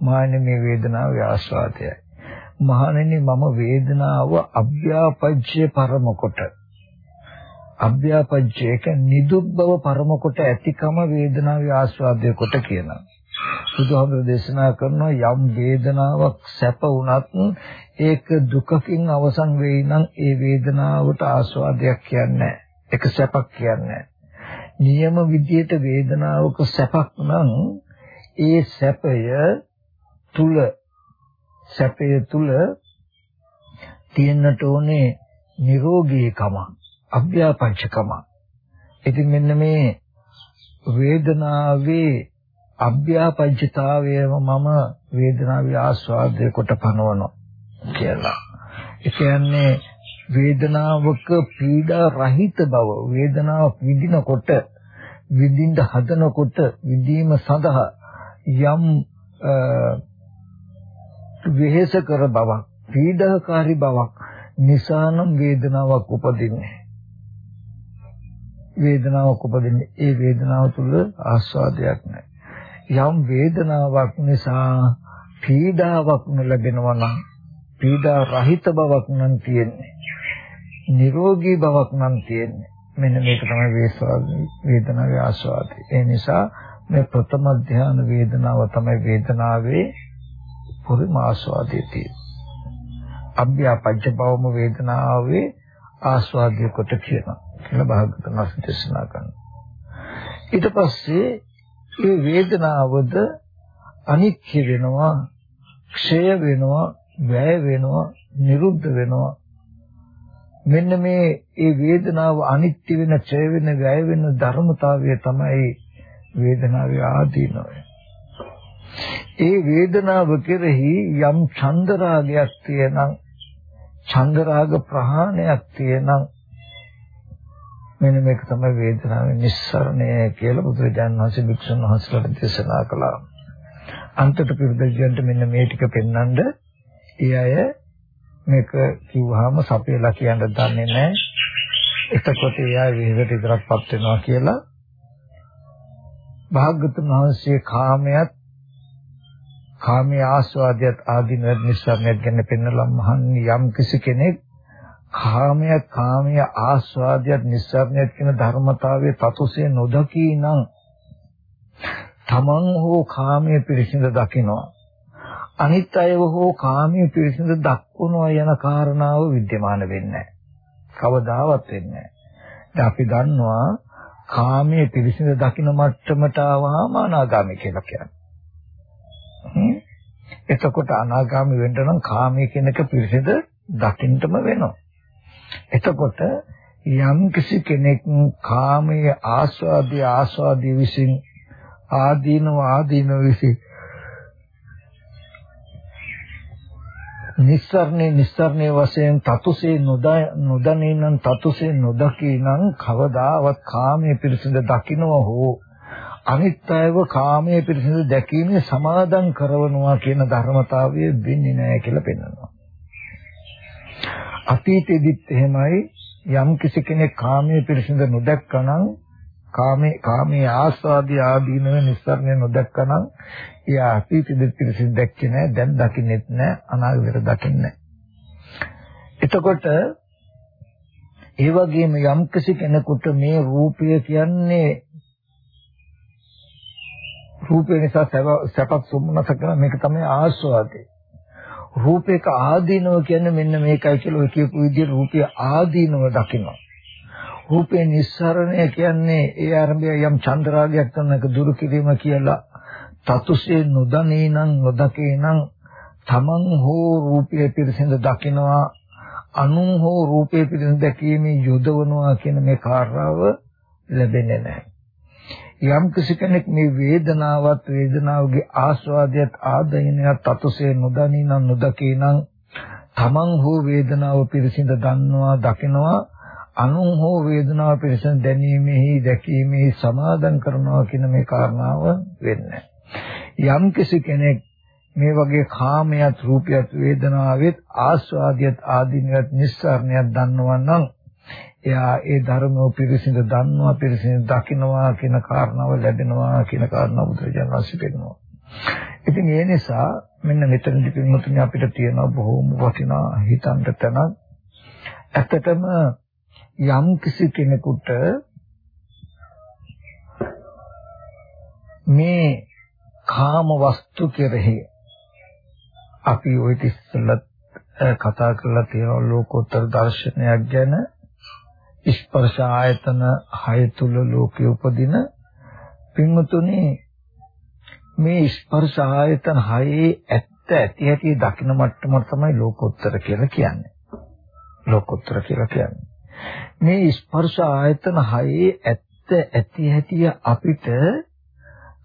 Speaker 1: මාන්නේ මේ වේදනාවේ ආස්වාදයයි. මහණෙනි මම වේදනාව අභ්‍යාපජ්‍ය පරම කොට. අභ්‍යාපජ්‍යක නිදුක් බව පරම කොට ඇතිකම වේදනාවේ ආස්වාදය කොට කියනවා. බුදුහාමුදුරේ දේශනා කරනවා යම් වේදනාවක් සැප වුණත් ඒක දුකකින් අවසන් වෙයි නම් ඒ වේදනාවට ආස්වාදයක් කියන්නේ ඒක සැපක් කියන්නේ නියම විදියට වේදනාවක සැපක් නම් ඒ සැපය තුල සැපය තුල තියෙන්නට ඕනේ නිරෝගීකම අභ්‍යාපංචකම ඉතින් මෙන්න මේ වේදනාවේ අභ්‍යාපංචතාවයම මම වේදනාවේ ආස්වාදය කොට පනවනවා කියලා. ඒ කියන්නේ වේදනාවක පීඩා රහිත බව වේදනාව විඳිනකොට විඳින්න හදනකොට විඳීම සඳහා යම් වෙහෙස කර බවක් පීඩාකාරී බවක් නිසානම් වේදනාවක් උපදින්නේ. වේදනාවක් උපදින්නේ. ඒ වේදනාව තුළ ආස්වාදයක් නැහැ. යම් වේදනාවක් නිසා පීඩාවක් ලැබෙනවා නම් පීඩා රහිත බවක් නම් තියෙන්නේ. නිරෝගී බවක් නම් තියෙන්නේ. මෙන්න මේක තමයි වේදනාවේ ආස්වාදය. ඒ නිසා මේ ප්‍රථම ධ්‍යාන වේදනාව තමයි වේදනාවේ පුරිම ආස්වාදයේ තියෙන. අභ්‍යාපජ්ජ භවම වේදනාවේ ආස්වාදය කොට කියනවා කියලා භාගතුන් වහන්සේ දේශනා කරනවා. ඊට පස්සේ මේ වේදනාවද අනිත්‍ය වෙනවා, ක්ෂය වෙනවා, වැය වෙනවා, නිරුද්ධ වෙනවා. මෙන්න මේ ඒ වේදනාව අනිත්‍ය වෙන, ක්ෂය වෙන, වැය වෙන ධර්මතාවය තමයි වේදනාවේ ආදීනවය. ඒ වේදනාව කෙරෙහි යම් චන්දරාගයක් තියෙනම් චන්දරාග ප්‍රහාණයක් තියෙනම් මෙන්න මේක තමයි වේදනාවේ නිස්සරණය කියලා බුදුරජාණන් වහන්සේ භික්ෂුන් වහන්සේලාට දේශනා කළා. අන්තට පිළිදෙජන්ට මෙන්න මේ ටික පෙන්වන්නද ඒ අය මේක කිව්වහම සපේලා කියන්න දන්නේ නැහැ. එතකොට ඒ අය විහෙකට විතරක්පත් වෙනවා කියලා භාග්‍යතුන් වහන්සේ කාමයට කාමයේ ආස්වාදයට ආදීන නිස්සාරණයක් ගැන පෙන්වලා මහන්නේ යම් කිසි කෙනෙක් කාමය කාමය ආස්වාදයක් නිස්සාරණයක් කියන ධර්මතාවයේ තතුසේ නොදකී නම් තමන් හෝ කාමයේ පිරිසිඳ දකිනවා අනිත් අයව හෝ කාමයේ පිරිසිඳ දක්වනවා යන කාරණාව विद्यमान වෙන්නේ කවදාවත් වෙන්නේ නැහැ. අපි දන්නවා කාමයේ පිරිසිඳ දකින මට්ටමට ආවම අනාගාමී කියලා කියන්නේ. එතකොට අනාගාමී වෙන්න නම් කාමයේ කියන එක පිරිසිඳ දකින්නම වෙනවා. එතකොට යම් කිසි කෙනෙක් කාමයේ ආස්වාදී ආස්වාදී විසින් ආදීනව ආදීනව විසින් නිස්සරණේ නිස්සරණේ වශයෙන් තතුසේ නොදන්නේ නම් තතුසේ නොදකී නම් කවදාවත් කාමයේ පිරිසිඳ දකින්න හෝ අනිත් අයව කාමයේ පිරිසිඳ දැකීමේ සමාදම් කරනවා කියන ධර්මතාවය වෙන්නේ නැහැ කියලා පෙන්වනවා. අතීතෙදිත් එහෙමයි. යම් කිසි කෙනෙක් කාමයේ පිරිසිඳ නොදැක්කනම් කාමේ කාමයේ ආස්වාදී ආදීනව නිස්සරණය නොදැක්කනම් එයා අතීතෙදිත් පිරිසිදු දැක්කේ නැහැ. දැන් දකින්නෙත් නැහැ. අනාගතයට දකින්නේ එතකොට ඒ වගේම යම්කිසි කෙනෙකුට මේ රූපය කියන්නේ රූපේ නිසා සැපක් සොම්නස කරන මේක තමයි ආස්වාදේ රූපේක ආදීනව කියන්නේ මෙන්න මේකයි කියලා ඔය කියපු විදිහට රූපය ආදීනව දකිනවා රූපේ නිස්සරණය කියන්නේ ඒ ආරම්භය යම් චන්ද්‍රාගයක් කරන එක දුරු කිරීම කියලා තතුසේ නොදනේ නම් නොදකේ නම් තමන් හෝ රූපය පිරිසිඳ දකිනවා අනුන් හෝ රූපය පිරිසිඳ දැකීමේ යොදවනවා කියන මේ කාර්යාව ලැබෙන්නේ නැහැ. යම් කිසි කෙනෙක් මේ වේදනාවත් වේදනාවගේ ආස්වාදයට ආදීනයත් තතුසේ නොදනී නම් නොදකේ නම් තමන් හෝ වේදනාව පිරිසිඳ දන්නවා දකිනවා අනුන් හෝ වේදනාව පිරිසිඳ දැනීමෙහි දැකීමෙහි සමාදම් කරනවා කියන මේ කාරණාව වෙන්නේ. යම් කෙනෙක් මේ වගේ කාමයට රූපයට වේදනාවෙත් ආස්වාදියත් ආදීනවත් නිස්සාරණයක් දන්නවා නම් එයා ඒ ධර්මෝ පිරිසිඳ දන්නවා පිරිසිඳ දකින්නවා කියන කාරණාව ලැබෙනවා කියන කාරණාව බුදුරජාණන් වහන්සේ පෙන්නනවා. ඉතින් ඒ නිසා මෙන්න මෙතනදි පින්වතුනි අපිට තියෙන බොහෝම වටිනා හිතන්ට තැනක්. ඇත්තටම යම් කිසි කෙනෙකුට මේ කාම වස්තු කෙරෙහි අපි ওই ඉස්සෙල්ලත් කතා කරලා තියෙන ලෝකෝත්තර දර්ශනයක් ගැන ස්පර්ශ ආයතන හය තුල ලෝකේ උපදින පින්වතුනි මේ ස්පර්ශ ආයතන හයේ ඇත්ත ඇති ඇති දකින්න මට්ටම තමයි ලෝකෝත්තර කියලා කියන්නේ. ලෝකෝත්තර කියලා කියන්නේ. මේ ස්පර්ශ ආයතන හයේ ඇත්ත ඇති ඇති අපිට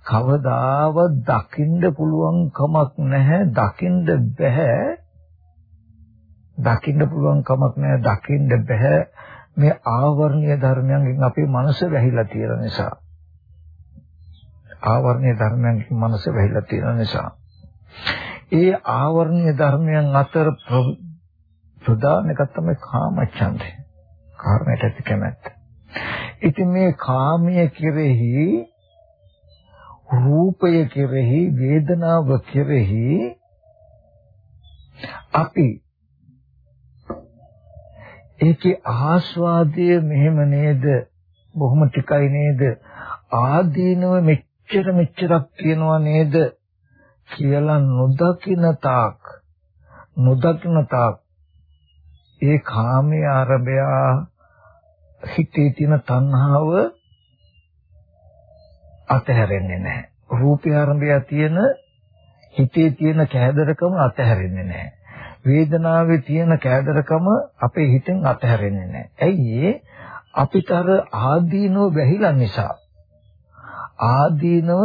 Speaker 1: කවදාවත් දකින්න පුළුවන් කමක් නැහැ දකින්න බෑ දකින්න පුළුවන් කමක් නැහැ දකින්න බෑ මේ ආවර්ණීය ධර්මයන්ගෙන් අපේ මනස වැහිලා තියෙන නිසා. ආවර්ණීය ධර්මයන්ගෙන් මනස වැහිලා තියෙන නිසා. ඒ ආවර්ණීය ධර්මයන් අතර ප්‍රධාන එක තමයි කාමච්ඡන්දය. කාමයට ඇති කැමැත්ත. ඉතින් මේ කාමයේ කෙරෙහි රූපය කෙරෙහි වේදනාව කෙරෙහි අපි ඒකේ ආස්වාදය මෙහෙම නේද බොහොම ටිකයි නේද ආදීනව මෙච්චර මෙච්චරක් තියනවා නේද කියලා නොදකින තාක් නොදකින තාක් ඒ කාමයේ ආරබය හිතේ තියෙන තණ්හාව අතහැරෙන්නේ නැහැ. රූපය ආරම්භය තියෙන හිතේ තියෙන කෑදරකම අතහැරෙන්නේ නැහැ. වේදනාවේ තියෙන කෑදරකම අපේ හිතෙන් අතහැරෙන්නේ නැහැ. ඇයි අපිට අර ආදීනව වැහිලා නිසා. ආදීනව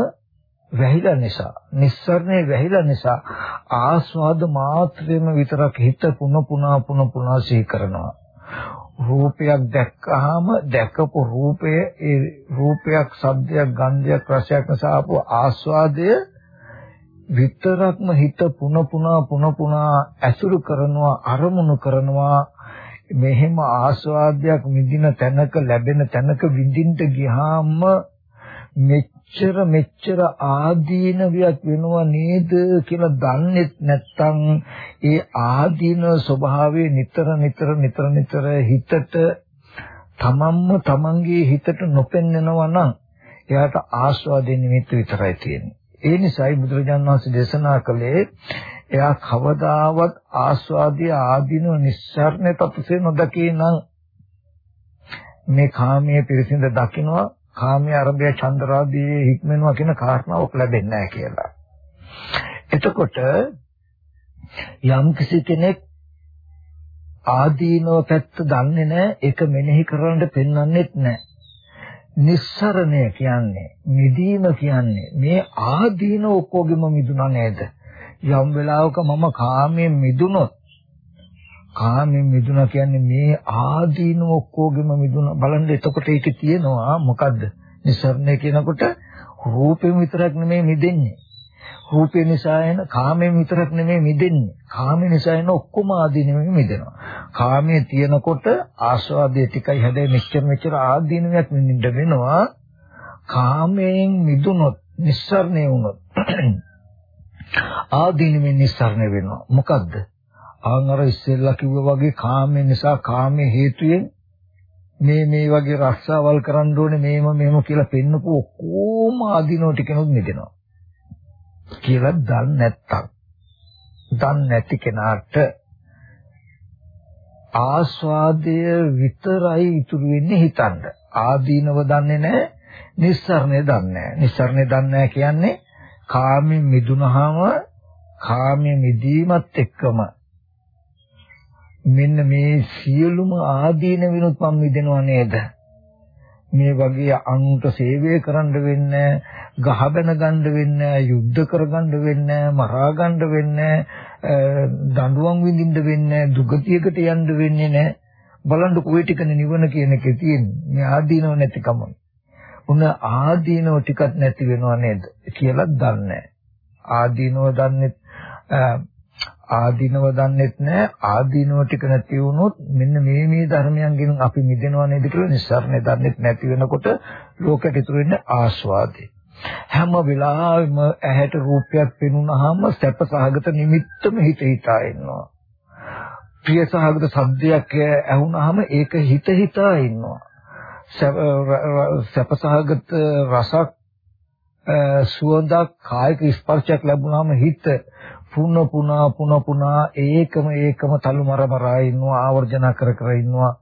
Speaker 1: වැහිලා නිසා, නිස්සරණේ වැහිලා නිසා ආස්වාද මාත්‍රෙම විතරක් හිත පුන පුනා පුන පුනා සිහි කරනවා. රූපයක් දැක්කහම දැකපු රූපය ඒ රූපයක්, ශබ්දයක්, ගන්ධයක්, රසයක් නිසා ආපු ආස්වාදය විතරක්ම හිත පුන පුනා පුන පුනා ඇසුරු කරනවා අරමුණු කරනවා මෙහෙම ආස්වාදයක් විඳින තැනක ලැබෙන තැනක විඳින්න ගියාම මෙච්චර මෙච්චර ආදීනවියක් වෙනව නේද කියලා දන්නේ නැත්නම් ඒ ආදීන ස්වභාවය නිතර නිතර නිතර නිතර හිතට තමන්ම තමන්ගේ හිතට නොපෙන්නනවා නම් එයාට ආස්වාදයෙන් නිමිත්ත විතරයි තියෙන්නේ. ඒ නිසායි බුදුරජාණන් වහන්සේ දේශනා කළේ එයා කවදාවත් ආස්වාදී ආදීන නිස්සාරණ තපසේ නොදකී නම් මේ කාමයේ පිරිසිඳ දකින්නවා කාමයේ අරබය චන්ද්‍රාදී හික්මනවා කියන කාරණාවක් ලැබෙන්නේ නැහැ කියලා. එතකොට යම් කිසි කෙනෙක් ආදීනව පැත්ත දන්නේ නැහැ ඒක මෙනෙහි කරන්න පෙන්වන්නෙත් නැහැ නිස්සරණය කියන්නේ මිදීම කියන්නේ මේ ආදීන ඔක්කොගෙම මිදුණා නේද? යම් වෙලාවක මම කාමයෙන් මිදුනොත් කාමෙන් මිදුණා කියන්නේ මේ ආදීන ඔක්කොගෙම මිදුණා. බලන්න එතකොට ඒකේ තියෙනවා. මොකද්ද? නිසරණය කියනකොට රූපෙම විතරක් නෙමෙයි මිදෙන්නේ. රූපේ නිසා එන කාමයෙන් විතරක් නෙමෙයි මිදෙන්නේ. කාමේ නිසා එන ඔක්කොම ආදීනෙම මිදෙනවා. කාමයේ තියෙනකොට ආස්වාදයේ ටිකයි හැදෙන්නේ මෙච්චර මෙච්චර ආදීනයක් නිඳ වෙනවා. කාමයෙන් මිදුනොත් නිස්සරණය වුණොත් ආදීනෙම නිස්සරණය වෙනවා. මොකද්ද? ආන් අර ඉස්සෙල්ලා කිව්වා වගේ කාමයෙන් නිසා කාමයේ හේතුයෙන් මේ මේ වගේ රස්සාවල් කරන්න ඕනේ මේම මේම කියලා පෙන්නපු ඔක්කොම ආදීනෝ ටිකනොත් නිදෙනවා කියලා දන්නේ නැත්තම් දන්නේ නැති කෙනාට ආස්වාදය විතරයි ඉතුරු වෙන්නේ හිතන්න. ආදීනව දන්නේ නැහැ නිස්සරණය දන්නේ නැහැ. නිස්සරණය දන්නේ නැහැ කියන්නේ කාමෙන් මිදුනහම කාමයේ මිදීමත් එක්කම මෙන්න මේ සියලුම ආදීන විනුත් මම මිදෙනව නේද? මේ වගේ අනුන්ට සේවය කරන්න වෙන්නේ ගහ බැන ගන්න වෙන්නේ යුද්ධ කරගන්න වෙන්නේ මරා ගන්න වෙන්නේ දඬුවම් විඳින්න වෙන්නේ දුගතියකට යන්න වෙන්නේ නැහැ. බලන්න කොයි ටිකනේ නිවන කියන එකේ තියෙන්නේ. මේ ආදීනව නැතිකම උන ආදීනව ටිකක් නැති වෙනව නේද කියලා දන්නේ ආදීනව දන්නේ ආදීනව දන්නෙත් නැහැ ආදීනව ටික නැති වුණොත් මෙන්න මේ මේ ධර්මයන්ගෙන් අපි මිදෙනව නේද කියලා නිස්සාරණය දන්නෙත් නැති වෙනකොට ලෝකයට ඉතුරු වෙන්නේ ආස්වාදේ. හැම වෙලාවෙම ඇහැට රූපයක් පෙනුනහම සැප සහගත නිමිත්තම හිත හිතා ඉන්නවා. ප්‍රිය සහගත සද්දයක් ඇහුනහම ඒක හිත හිතා ඉන්නවා. සැප සහගත රසක් සුවඳක් කායික ස්පර්ශයක් ලැබුණාම හිත පුන පුනා පුන පුනා ඒකම ඒකම තලු මර මරා ඉන්නවා ආවර්ජන කර කර ඉන්නවා.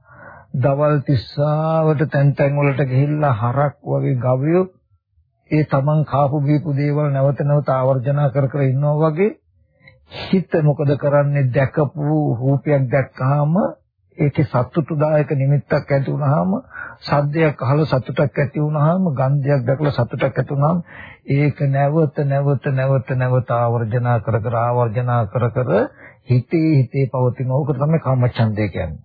Speaker 1: දවල් තිස්සාවට තැන් තැන් වලට ගිහිල්ලා හරක් වගේ ගවයෝ ඒ තමන් කාපු බීපු දේවල් නැවත නැවත ආවර්ජන කර කර ඉන්නවා වගේ හිත මොකද කරන්නේ? දැකපු රූපයක් දැක්කහම ඒකේ සතුටුදායක නිමිත්තක් ඇති වුනහම සද්දයක් අහලා සතුටක් ඇති වුනහම ගන්ධයක් දැකලා සතුටක් ඇති වුනහම ඒක නැවත නැවත නැවත නැවත ආවර්ජනා කර කර ආවර්ජනා කර කර හිතේ හිතේ පවතින ඕක තමයි කාමච්ඡන්දය කියන්නේ.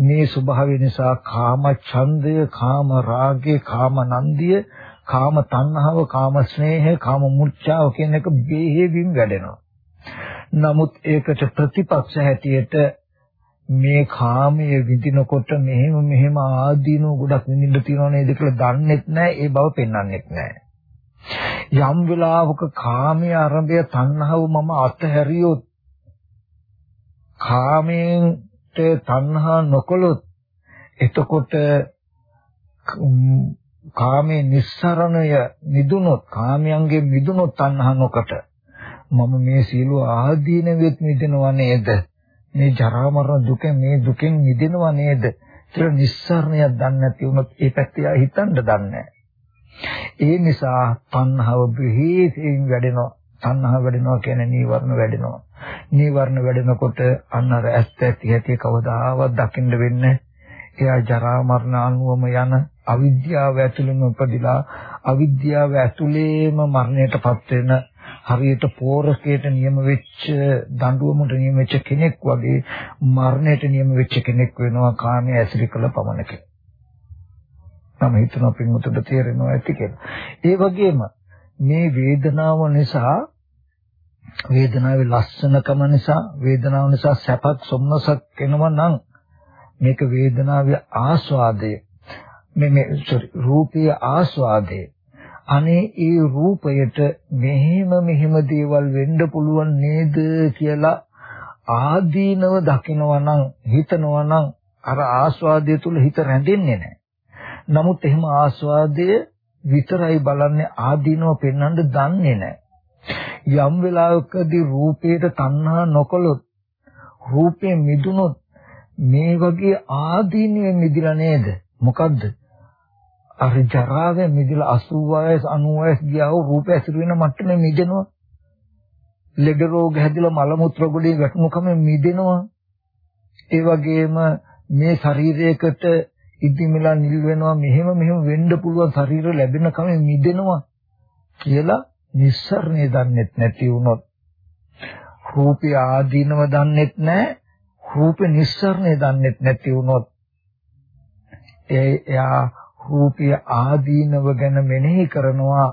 Speaker 1: මේ ස්වභාවය නිසා කාමච්ඡන්දය කාම රාගය කාම නන්දිය කාම තණ්හාව කාම ස්නේහය කාම මුර්ඡාව කියන එක බෙහෙවින් වැඩෙනවා. නමුත් ඒකට ප්‍රතිපක්ෂ හැටියට මේ කාමයේ විඳිනකොට මෙහෙම මෙහෙම ආදීනෝ ගොඩක් විඳින්න තියනවා නේද කියලා දන්නෙත් නැහැ ඒ බව පෙන්වන්නෙත් නැහැ යම් වෙලාවක කාමයේ ආරම්භය තණ්හාව මම අතහැරියොත් කාමයෙන් තණ්හා නොකළොත් එතකොට කාමයේ නිස්සරණය මිදුනොත් කාමයන්ගේ මිදුනොත් තණ්හා නොකට මම මේ සීල ආදීන වෙත් මිදෙනව නේද? මේ ජරා මරණ දුක මේ දුකෙන් මිදෙනවා නේද කියලා නිස්සාරණයක් දන්නේ නැති වුණොත් ඒ පැත්තේ හිතන්න දන්නේ ඒ නිසා තණ්හාව බෙහෙතෙන් වැඩෙනවා. තණ්හාව වැඩෙනවා කියන්නේ නීවරණ වැඩෙනවා. නීවරණ වැඩෙනකොට අන්න අර ඇත්ත ඇති ඇති කවදාවත් දකින්න වෙන්නේ එයා ජරා මරණ අනුවම යන අවිද්‍යාව ඇතුළෙම උපදිලා අවිද්‍යාව ඇතුළේම මරණයටපත් වෙන හරියට පෝරකයට නියම වෙච්ච දඬුවමට නියම වෙච්ච කෙනෙක් වගේ මරණයට නියම වෙච්ච කෙනෙක් වෙනවා කාමයේ ඇසිරි කළ පමණක. තම හිතන පින්මුතට තේරෙනවා ඇති කියලා. ඒ වගේම මේ වේදනාව නිසා වේදනාවේ ලස්සනකම නිසා වේදනාව නිසා සැපක් සොම්නසක් එනවා නම් මේක වේදනාවේ ආස්වාදය මේ මේ සෝරි රූපීය ආස්වාදය අනේ ඒ රූපයට මෙහෙම මෙහෙම දේවල් වෙන්න පුළුවන් නේද කියලා ආදීනව දකිනවා නම් හිතනවා නම් අර ආස්වාදය තුල හිත රැඳෙන්නේ නැහැ. නමුත් එහෙම ආස්වාදය විතරයි බලන්නේ ආදීනව පෙන්වන්න දන්නේ නැහැ. යම් වෙලාවකදී රූපයට තණ්හා නොකළොත් රූපේ මිදුනොත් මේ වගේ ආදීනිය මිදිලා නේද? මොකද්ද? අර ජරාවෙන් මිදලා 80 වයස් 90 වයස් ගියා වූ රූපය ඇසුරු වෙන මට්ටමේ මිදෙනවා. ලෙඩ රෝග හැදිලා මල මුත්‍ර ගොඩේ වැටුණුකම මිදෙනවා. ඒ වගේම මේ ශරීරයකට ඉදිමිලා නිල් වෙනවා මෙහෙම මෙහෙම වෙන්න පුළුවන් ශරීර ලැබෙන කම මිදෙනවා කියලා නිස්සරණේ දන්නෙත් නැති වුණොත් රූපය ආදීනව දන්නෙත් නැහැ රූපේ නිස්සරණේ දන්නෙත් නැති වුණොත් එයා රූපය ආදීනව ගැන මෙනෙහි කරනවා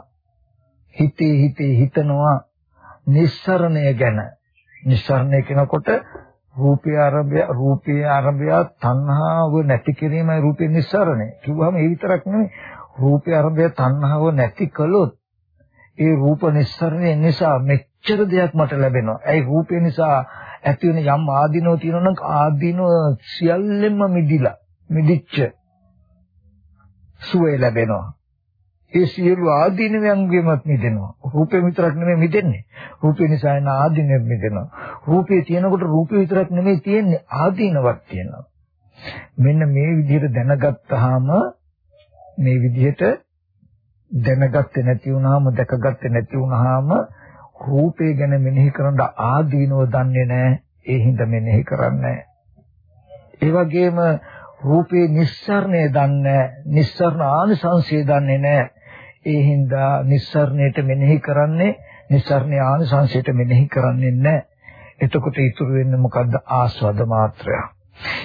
Speaker 1: හිතේ හිතේ හිතනවා නිස්සරණය ගැන. නිස්සරණය කියනකොට රූපය ආරම්භය රූපය ආරම්භය තණ්හාව නැති කිරීමයි රූපේ නිස්සරණය. කිව්වම ඒ විතරක් නෙමෙයි. රූපය ආරම්භය තණ්හාව නැති කළොත් ඒ රූප නිස්සරණය නිසා මෙච්චර දෙයක් මට ලැබෙනවා. ඒ රූපය නිසා ඇති වෙන යම් ආදීනෝ තියෙනවා නම් ආදීනෝ සියල්ලෙන්ම මිදිලා මිදිච්ච සුවය ලැබෙනවා. ඒ සියලු ආදීනවයන්ගෙමත් මිදෙනවා. රූපේ විතරක් නෙමෙයි මිදෙන්නේ. රූපේ නිසා එන ආදීනෙ මිදෙනවා. රූපේ තියෙනකොට රූපේ විතරක් නෙමෙයි තියෙන්නේ ආදීනවත් තියෙනවා. මෙන්න මේ විදිහට දැනගත්තාම මේ විදිහට දැනගත්තේ නැති වුනහම දැකගත්තේ නැති වුනහම රූපේ ගැන මෙනෙහි කරන ආදීනව දන්නේ නැහැ. ඒ හින්දා මෙනෙහි කරන්නේ ඒ වගේම රූපේ නිස්සරණය දන්නේ නිස්සරණ ආනිසංසය දන්නේ නැහැ. ඒ හින්දා නිස්සරණයට මෙනෙහි කරන්නේ නිස්සරණ ආනිසංසයට මෙනෙහි කරන්නේ නැහැ. එතකොට ඉතුරු වෙන්නේ මොකද්ද ආස්වාද මාත්‍රය.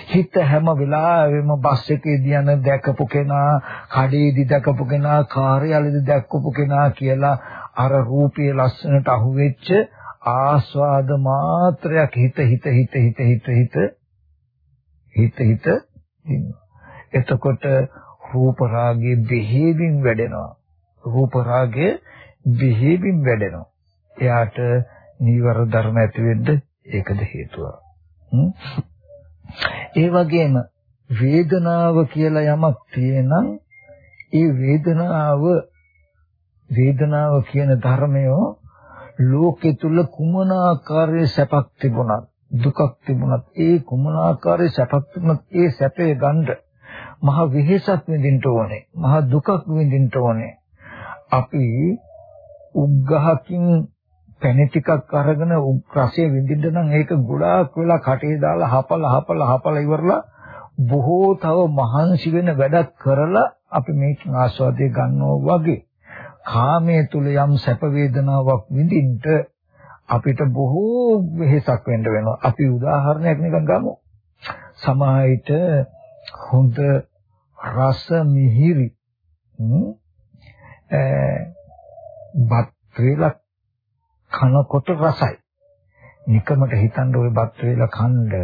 Speaker 1: හිත හැම වෙලාවෙම බස් එකේදී යන දැකපු කෙනා, කඩේදී දැකපු කෙනා, කාර්යාලයේදී දැකපු කෙනා කියලා අර රූපයේ ලස්සනට අහුවෙච්ච ආස්වාද මාත්‍රයක් හිත හිත හිත හිත හිත හිත හිත හිත ඉන්නවා. එතකොට රූප රාගයේ බෙහෙවින් වැඩෙනවා. රූප රාගයේ බෙහෙවින් වැඩෙනවා. එයාට නීවර ධර්ම ඇති වෙන්න ඒකද හේතුව. ඒ වගේම වේදනාව කියලා යමක් තියෙනම් ඒ වේදනාව වේදනාව කියන ධර්මය ලෝකෙ තුල කුමන ආකාරයේ සැපක් තිබුණත් දුකක් තිබුණත් ඒ කුමන ආකාරයේ සැපක් තිබුණත් ඒ සැපේ ගන්න මහ විහෙසක් විඳින්න ඕනේ. මහ දුකක් විඳින්න ඕනේ. අපි උග්ගහකින් පැණි ටිකක් අරගෙන රසය විඳින්න නම් ඒක ගොඩාක් වෙලා කටේ දාලා හපලා හපලා හපලා ඉවරලා බොහෝ තව මහන්සි වෙන වැඩක් කරලා අපි මේක ආස්වාදය ගන්නවා වගේ. කාමයේ තුල යම් සැප වේදනාවක් විඳින්න අපිට බොහෝ වෙහෙසක් වෙන්න වෙනවා. අපි උදාහරණයක් නිකන් ගමු. සමාහිත හොඳ රස මිහිරි බත් වේලක් කනකොට රසයි. නිකමට හිතන්න ওই බත් වේල කණ්ඩ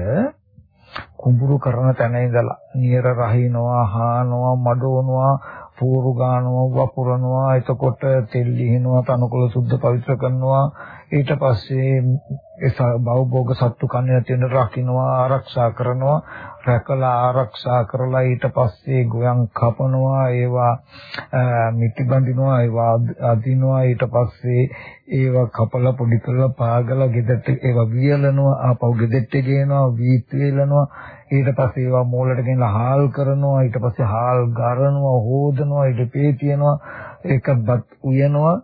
Speaker 1: කුඹුරු කරන තැන ඉඳලා නියර රහිනවා, හානවා, මඩෝනවා, පූරු ගානවා, වපුරනවා, එතකොට තෙල් ලිහිනවා, තනකොළ සුද්ධ පවිත්‍ර කරනවා, ඊට පස්සේ ඒ බවභෝග සත්තු කන්නේ නැති වෙන රකින්නවා ආරක්ෂා කරනවා. රැකලා ආරක්ෂා කරලා ඊට පස්සේ ගොයන් කපනවා ඒවා මිටි බඳිනවා ඒවා අදිනවා. ඊට පස්සේ ඒවා කපලා පොඩි කරලා පාගලා ගෙදරට ඒවා වියලනවා ආපහු ගෙදරට ගේනවා වීත් වේලනවා ඊට පස්සේ ඒවා මෝලට ගෙනලා හාල් කරනවා ඊට පස්සේ හාල් ගරනවා හොදනවා ඊට පේ තියනවා ඒකවත් උයනවා.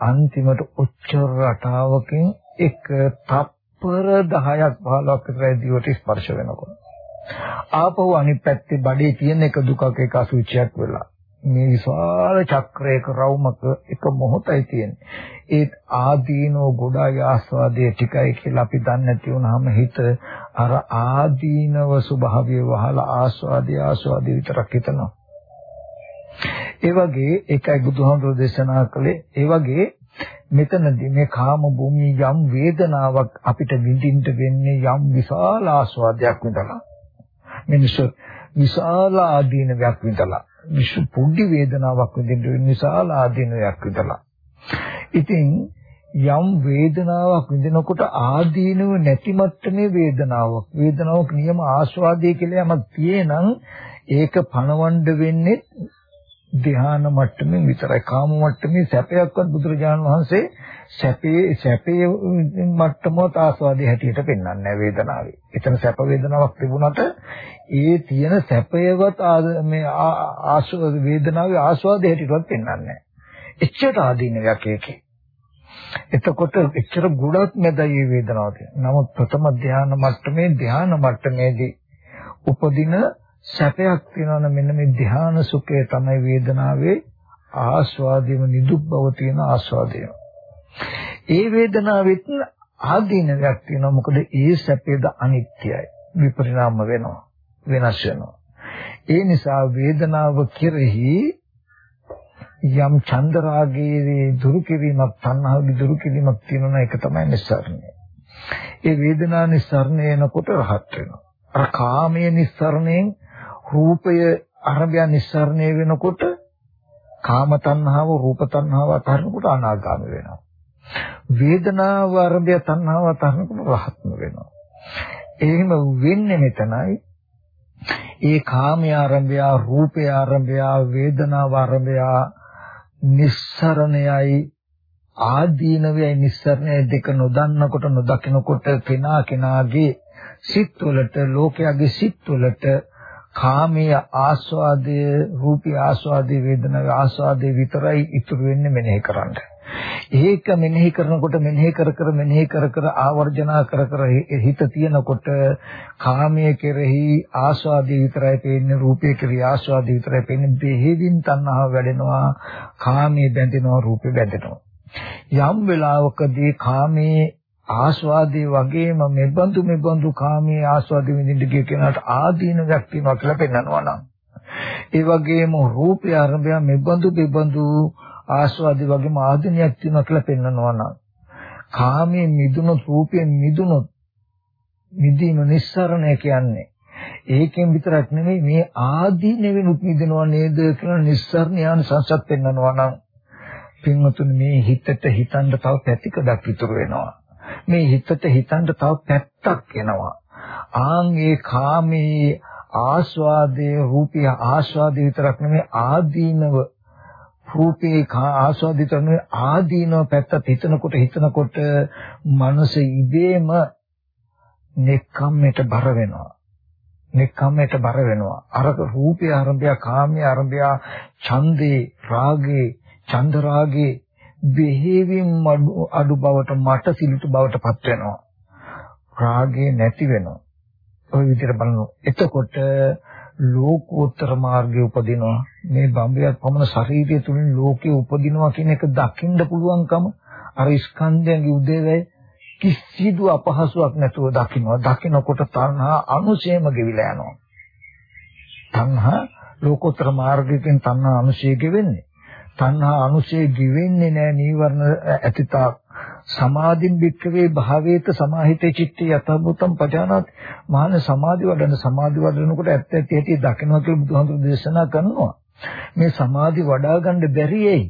Speaker 1: අන්තිමට උච්චර රටාවකින් එක තප්පර 10ක් 15ක් විතර දිවට ස්පර්ශ වෙනකොට. ආපහු අනිත් පැත්තේ බඩේ තියෙන එක දුකක එක අසුචියක් වෙලා. මේ විශාල චක්‍රයක රවුමක එක මොහොතයි තියෙන්නේ. ඒ ආදීනෝ ගොඩායි ආස්වාදයේ ටිකයි කියලා අපි දන්නේ නැති වුනහම හිත අර ආදීනව ස්වභාවය වහලා ආස්වාදයේ ආස්වාදයේ විතරක් හිතනවා. ඒ වගේ ඒකයි බුදුහාමුදුරෝ දේශනා කළේ. ඒ වගේ මෙතනදී මේ කාම භූමිය යම් වේදනාවක් අපිට විඳින්න වෙන්නේ යම් විශාල ආස්වාදයක් විඳලා. මිනිස්සු විශාල ආදීනයක් විඳලා. විශ් පුඩි වේදනාවක් විඳින්න විශාල ආදීනයක් විඳලා. ඉතින් යම් වේදනාවක් විඳිනකොට ආදීනව නැති මට්ටමේ වේදනාවක් වේදනාවක් නියම ආස්වාදයේ කියලා යමක් තියෙනං ඒක පණවන්න වෙන්නේ ධ්‍යාන මට්ටමින් විතරයි කාම මට්ටමේ සැපයක්වත් බුදුරජාණන් වහන්සේ සැපේ සැපේ මට්ටමවත් ආස්වාදයේ හැටියට පෙන්වන්නේ නැහැ වේදනාවේ. එතන සැප වේදනාවක් තිබුණාට ඒ තියෙන සැපයවත් මේ ආස්වාද වේදනාවේ ආස්වාදයේ හැටියටවත් පෙන්වන්නේ නැහැ. එච්චර ආදීනයක් ඒකේ. එතකොට එච්චර ගොඩක් නැදයි මේ වේදනාව තියෙන. නමුත් ප්‍රථම ධානය මට්ටමේ ධානය මට්ටමේදී උපදින සැපයක් තියෙනවා මෙන්න මේ ධාන සුඛය තමයි වේදනාවේ ආස්වාදයේම නිදුක් බව තියෙන ආස්වාදය. ඒ වේදනාවෙත් ආදීනයක් තියෙනවා මොකද ඒ සැපේද අනිත්‍යයි විපරිණාම වෙනවා වෙනස් වෙනවා. ඒ නිසා වේදනාව කෙරෙහි යම් චන්දරාගයේ දුරු කිරීමක් තණ්හාවේ දුරු කිරීමක් තියෙනවා ඒක තමයි නිස්සාරණය. ඒ වේදනා නිස්සාරණය එනකොට රහත් වෙනවා. අර කාමයේ නිස්සාරණයෙන් රූපය අරබය නිස්සාරණය වෙනකොට කාම තණ්හාව රූප තණ්හාව අතරනකොට අනාගාමී වෙනවා. වේදනාව අරබය තණ්හාව අතරනකොට රහත්ම වෙනවා. එහෙම වෙන්නේ මෙතනයි ඒ කාමයේ ආරම්භය රූපයේ ආරම්භය වේදනාව ආරම්භය නිස්සරණයයි ආදීනවයයි නිස්සරණය දෙක නොදන්නකොට නොදකිනකොට කෙනා කෙනාගේ සිත්වලට ලෝකයාගේ සිත්වලට කාමයේ ආස්වාදය රූපී ආස්වාදයේ වේදනාවේ ආස්වාදයේ විතරයි ඉතුරු වෙන්නේ මෙනෙහි කරන්න. ඒක මෙනෙහි කරනකොට මෙනෙහි කර කර මෙනෙහි කර කර ආවර්ජනා කර කර හිත තියෙනකොට කාමයේ කෙරෙහි ආස්වාදයේ විතරයි පේන්නේ රූපයේ කෙරෙහි ආස්වාදයේ විතරයි පේන්නේ බෙහෙවින් තණ්හාව වැඩෙනවා කාමයේ බැඳෙනවා රූපේ බැඳෙනවා. යම් වෙලාවකදී කාමයේ ආස්වාදයේ වගේම මෙබඳු මෙබඳු කාමයේ ආස්වාදෙ විඳින්න ගිය කෙනාට ආදීනයක් තියෙනවා කියලා පෙන්වනවා නම් ඒ වගේම රූපය අරඹයා මෙබඳු මෙබඳු ආස්වාදී වගේම ආධුනියක් තියෙනවා කියලා පෙන්වනවා නම් කාමයේ මිදුණොත් රූපයෙන් මිදුණොත් මිදීම නිස්සරණය කියන්නේ. ඒකෙන් විතරක් නෙමෙයි මේ ආදී නෙවෙනුත් මිදෙනවා නේද කියලා නිස්සරණයන් සංසත් පෙන්වනවා නම් පින්වතුනි මේ හිතට හිතන්න තව පැතිකඩක් ඉතුරු වෙනවා. මේ හිතට හිතන්න තව පැත්තක් එනවා. ආන් ඒ කාමයේ ආස්වාදයේ රූපී ආස්වාදයේ විතරක් නෙමෙයි ආදීනව රූපේ ආස්වාදිත කරන ආදීනව පැත්තත් හිතනකොට හිතනකොට මනස ඉබේම නෙක්ඛම්මයට බර වෙනවා. නෙක්ඛම්මයට බර වෙනවා. අර රූපේ ආරම්භය, කාමයේ ආරම්භය, ඡන්දේ, රාගේ, ඡන්ද රාගේ බෙහෙවින් අඩු බවට මට සිලුතු බවට පත් වෙනවා. රාගේ නැති වෙනවා. ওই විදිහට බලනවා. එතකොට ලෝකෝත්තර මාර්ගයේ උපදිනවා. මේ බම්බයක් පමණ ශරීරය තුලින් ලෝකයේ උපදිනවා කියන එක දකින්න පුළුවන්කම අර ස්කන්ධයන්ගේ උදේවැය කිසිදු අපහසුයක් නැතුව දකින්නවා දකින්නකොට තණ්හා අනුශේම ගෙවිලා යනවා. තණ්හා ලෝකෝත්තර මාර්ගයෙන් තණ්හා අනුශේ ගෙවෙන්නේ. තණ්හා අනුශේ ගෙවෙන්නේ නැහැ නීවරණ ඇතිතාක් සමාධින් වික්‍රේ භාවේත සමාහිතේ චිත්තේ යතබුතම් පජානාති. මහාන සමාධි වඩන සමාධි වඩනකොට ඇත්ත ඇති ඇති දකිනවා කියලා බුදුහාමුදුරු දේශනා කරනවා. මේ සමාධි වඩා ගන්න බැරි ඇයි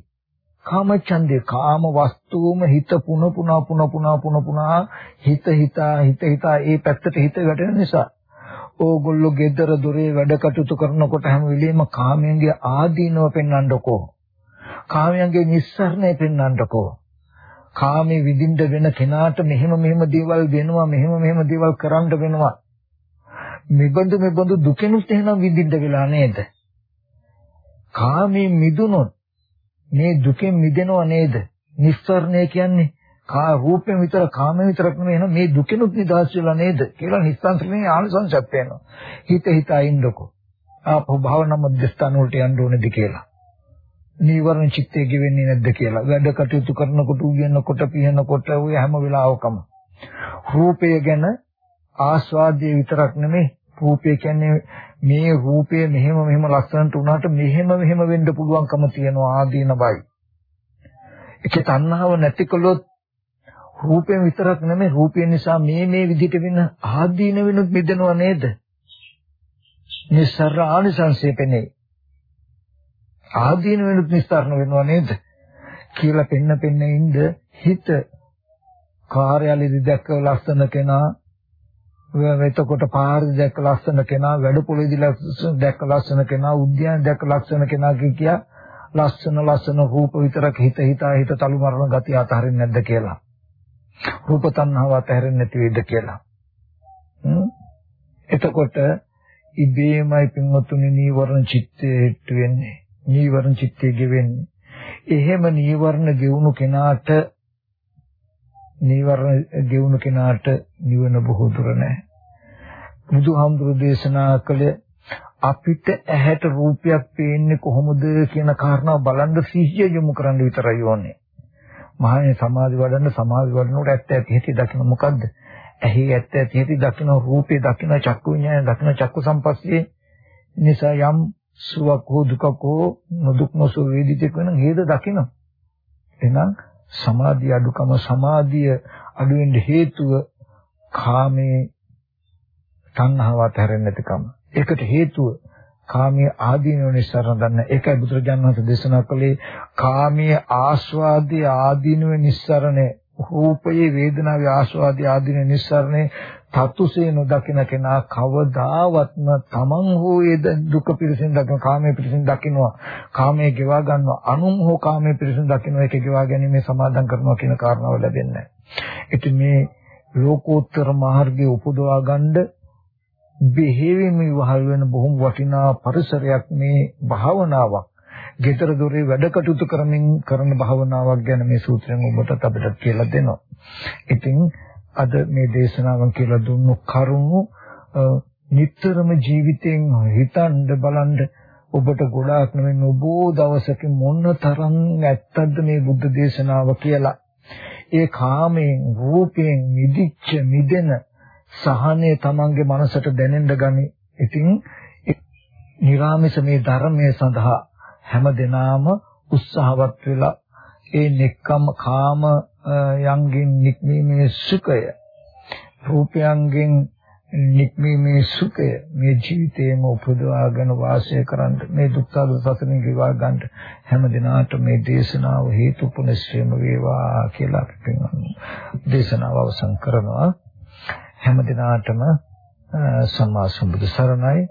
Speaker 1: කාමචන්දේ කාම වස්තුවම හිත පුන පුනා පුන පුනා පුන පුනා හිත හිතා හිත හිතා ඒ පැත්තට හිත වැටෙන නිසා. ඕගොල්ලෝ ගෙදර දොරේ වැඩ කටයුතු කරනකොට හැම වෙලෙම කාමයන්ගේ ආදීනව පෙන්වන්නකෝ. කාමයන්ගේ නිස්සරණය පෙන්වන්නකෝ. කාමේ විඳින්න වෙන කෙනාට මෙහෙම මෙහෙම දේවල් වෙනවා මෙහෙම මෙහෙම දේවල් කරන්න වෙනවා. මෙබඳු මෙබඳු දුකෙනුත් එහෙනම් විඳින්න වෙලා නේද? කාමේ මිදුනොත් මේ දුකෙන් මිදෙනව නේද? නිස්සරණය කියන්නේ කා රූපයෙන් විතර කාමයෙන් විතරක් නෙමෙයි එහෙනම් මේ දුකෙනුත් නිදහස් වෙලා නේද? කියලා නිස්සංසනේ ආනිසංසත් වෙනවා හිත හිතා ඉන්නකො. ආපහු භාවනා මධ්‍යස්ථාන වලට යන්න ඕනේද කියලා. නීවරණ චිත්තය ගෙවෙන්නේ නැද්ද කියලා. වැඩ කටයුතු කරනකොට උයනකොට පිහනකොට ඔය හැම වෙලාවකම රූපය ගැන ආස්වාදයේ විතරක් නෙමෙයි රූපය කියන්නේ මේ රූපය මෙහෙම මෙහෙම ලස්සනට උනාට මෙහෙම මෙහෙම වෙන්න පුළුවන්කම තියෙනවා ආදීනවයි. ඒකේ තණ්හාව නැතිකොලොත් රූපයෙන් විතරක් නෙමෙයි රූපය නිසා මේ මේ විදිහට වෙන ආදීන වෙනුත් මිදෙනව නේද? නිස්සාර ආනිසංසය පෙනේ. ආදීන වෙනුත් නිස්සාරණ වෙනවා නේද? කියලා පෙන්න පෙන්න ඉඳ හිත කාර්යාලෙදි දැක්ක ලස්සන කෙනා එතකොට පාරේ දැක්ක ලස්සන කෙනා වැඩ පොළේදී දැක්ක ලස්සන කෙනා උද්‍යාන දැක්ක ලස්සන කෙනා කිය ලස්සන ලස්සන රූප විතරක් හිත හිතා හිත තලු මරණ ගතිය අතහරින්නේ නැද්ද කියලා. රූප තණ්හාව අතහැරෙන්නේ නැති වේද කියලා. එතකොට ඉබේමයි පින්වතුනි නීවරණ චිත්තේ හිට වෙන්නේ. නීවරණ චිත්තේ ගෙවෙන්නේ එහෙම නීවරණ ගෙවුණු කෙනාට නීවරණ ගෙවුණු කෙනාට නිවන බොහෝ දුර නැහැ. බුදුහාමුදුරු දේශනා කළ අපිට ඇහැට රූපයක් පේන්නේ කොහොමද කියන කාරණාව බලන්න සිහිය යොමු කරන්න විතරයි ඕනේ. මහානේ සමාධි වඩන්න සමාධි වඩනකොට ඇත්ත ඇති හිතේ දකින්න මොකද්ද? ඇහි ඇත්ත ඇති හිතේ දකින්න රූපේ දකින්න චක්කු විඤ්ඤාණය දකින්න චක්කු සම්පස්සේ නිසා යම් සුවක් හෝ දුකක් හෝ නොදුක් නොසු වේදිතෙක් වෙන හේද දකින්න. එහෙනම් සමාධිය අඩුකම සමාධිය අඩු වෙන්න හේතුව කාමේ තණ්හාව අතහැරෙන්නේ නැතිකම. ඒකට හේතුව කාමයේ ආදීනව නිස්සාරණ ගන්න. ඒකයි බුදුරජාණන් වහන්සේ දේශනා කළේ කාමයේ ආස්වාදයේ ආදීනව නිස්සාරණේ රූපයේ වේදනාවේ ආස්වාදයේ ආදීන නිස්සාරණේ තතුසේ නොදකින කෙනා කවදාවත්ම තමන් හෝ ඒ දුක පිරසින් දකින කාමයේ පිරසින් දකින්නවා කාමයේ ගෙවා ගන්නවා අනුන් හෝ කාමයේ පිරසින් දකින්නවා ඒක ගෙවා ගැනීම සමාදම් කරනවා කියන කාරණාව ලැබෙන්නේ නැහැ. මේ ලෝකෝත්තර මාර්ගයේ උපදවා ගන්න බෙහෙවින්ම විවහල් වෙන බොහොම වටිනා පරිසරයක් මේ භාවනාවක්. ගෙදර දොරේ වැඩ කටයුතු කරමින් කරන භාවනාවක් ගැන මේ සූත්‍රයෙන් ඔබට අපිට කියලා දෙනවා. ඉතින් අද මේ දේශනාවන් කියලා දුන්නු කරුණු නිතරම ජීවිතෙන් හිතන්න බලන්න ඔබට ගොඩාක් නෙවෙයි ඔබෝ දවසක මොන තරම් ඇත්තද මේ බුද්ධ දේශනාව කියලා ඒ කාමයෙන් රූපයෙන් මිදිච්ච මිදෙන සහනය තමන්ගේ මනසට දැනෙන්න ගනි. ඉතින් නිරාමිස මේ ධර්මයේ සඳහා හැම දිනාම උත්සාහවත් වෙලා ඒ නෙක්කම කාම යන්ගෙන් නික්මීමේ සුඛය. රූපයන්ගෙන් නික්මීමේ සුඛය මේ ජීවිතේම උපදවාගෙන වාසය කරන්න මේ දුක්ඛ සසරින් ගෙවා ගන්න හැම දිනාට මේ දේශනාව හේතුපුනස්සේම වේවා කියලා අපි පින්වන්ත දේශනාව අවසන් කරනවා. හැම දිනාටම සම්මා සම්බුදු සරණයි.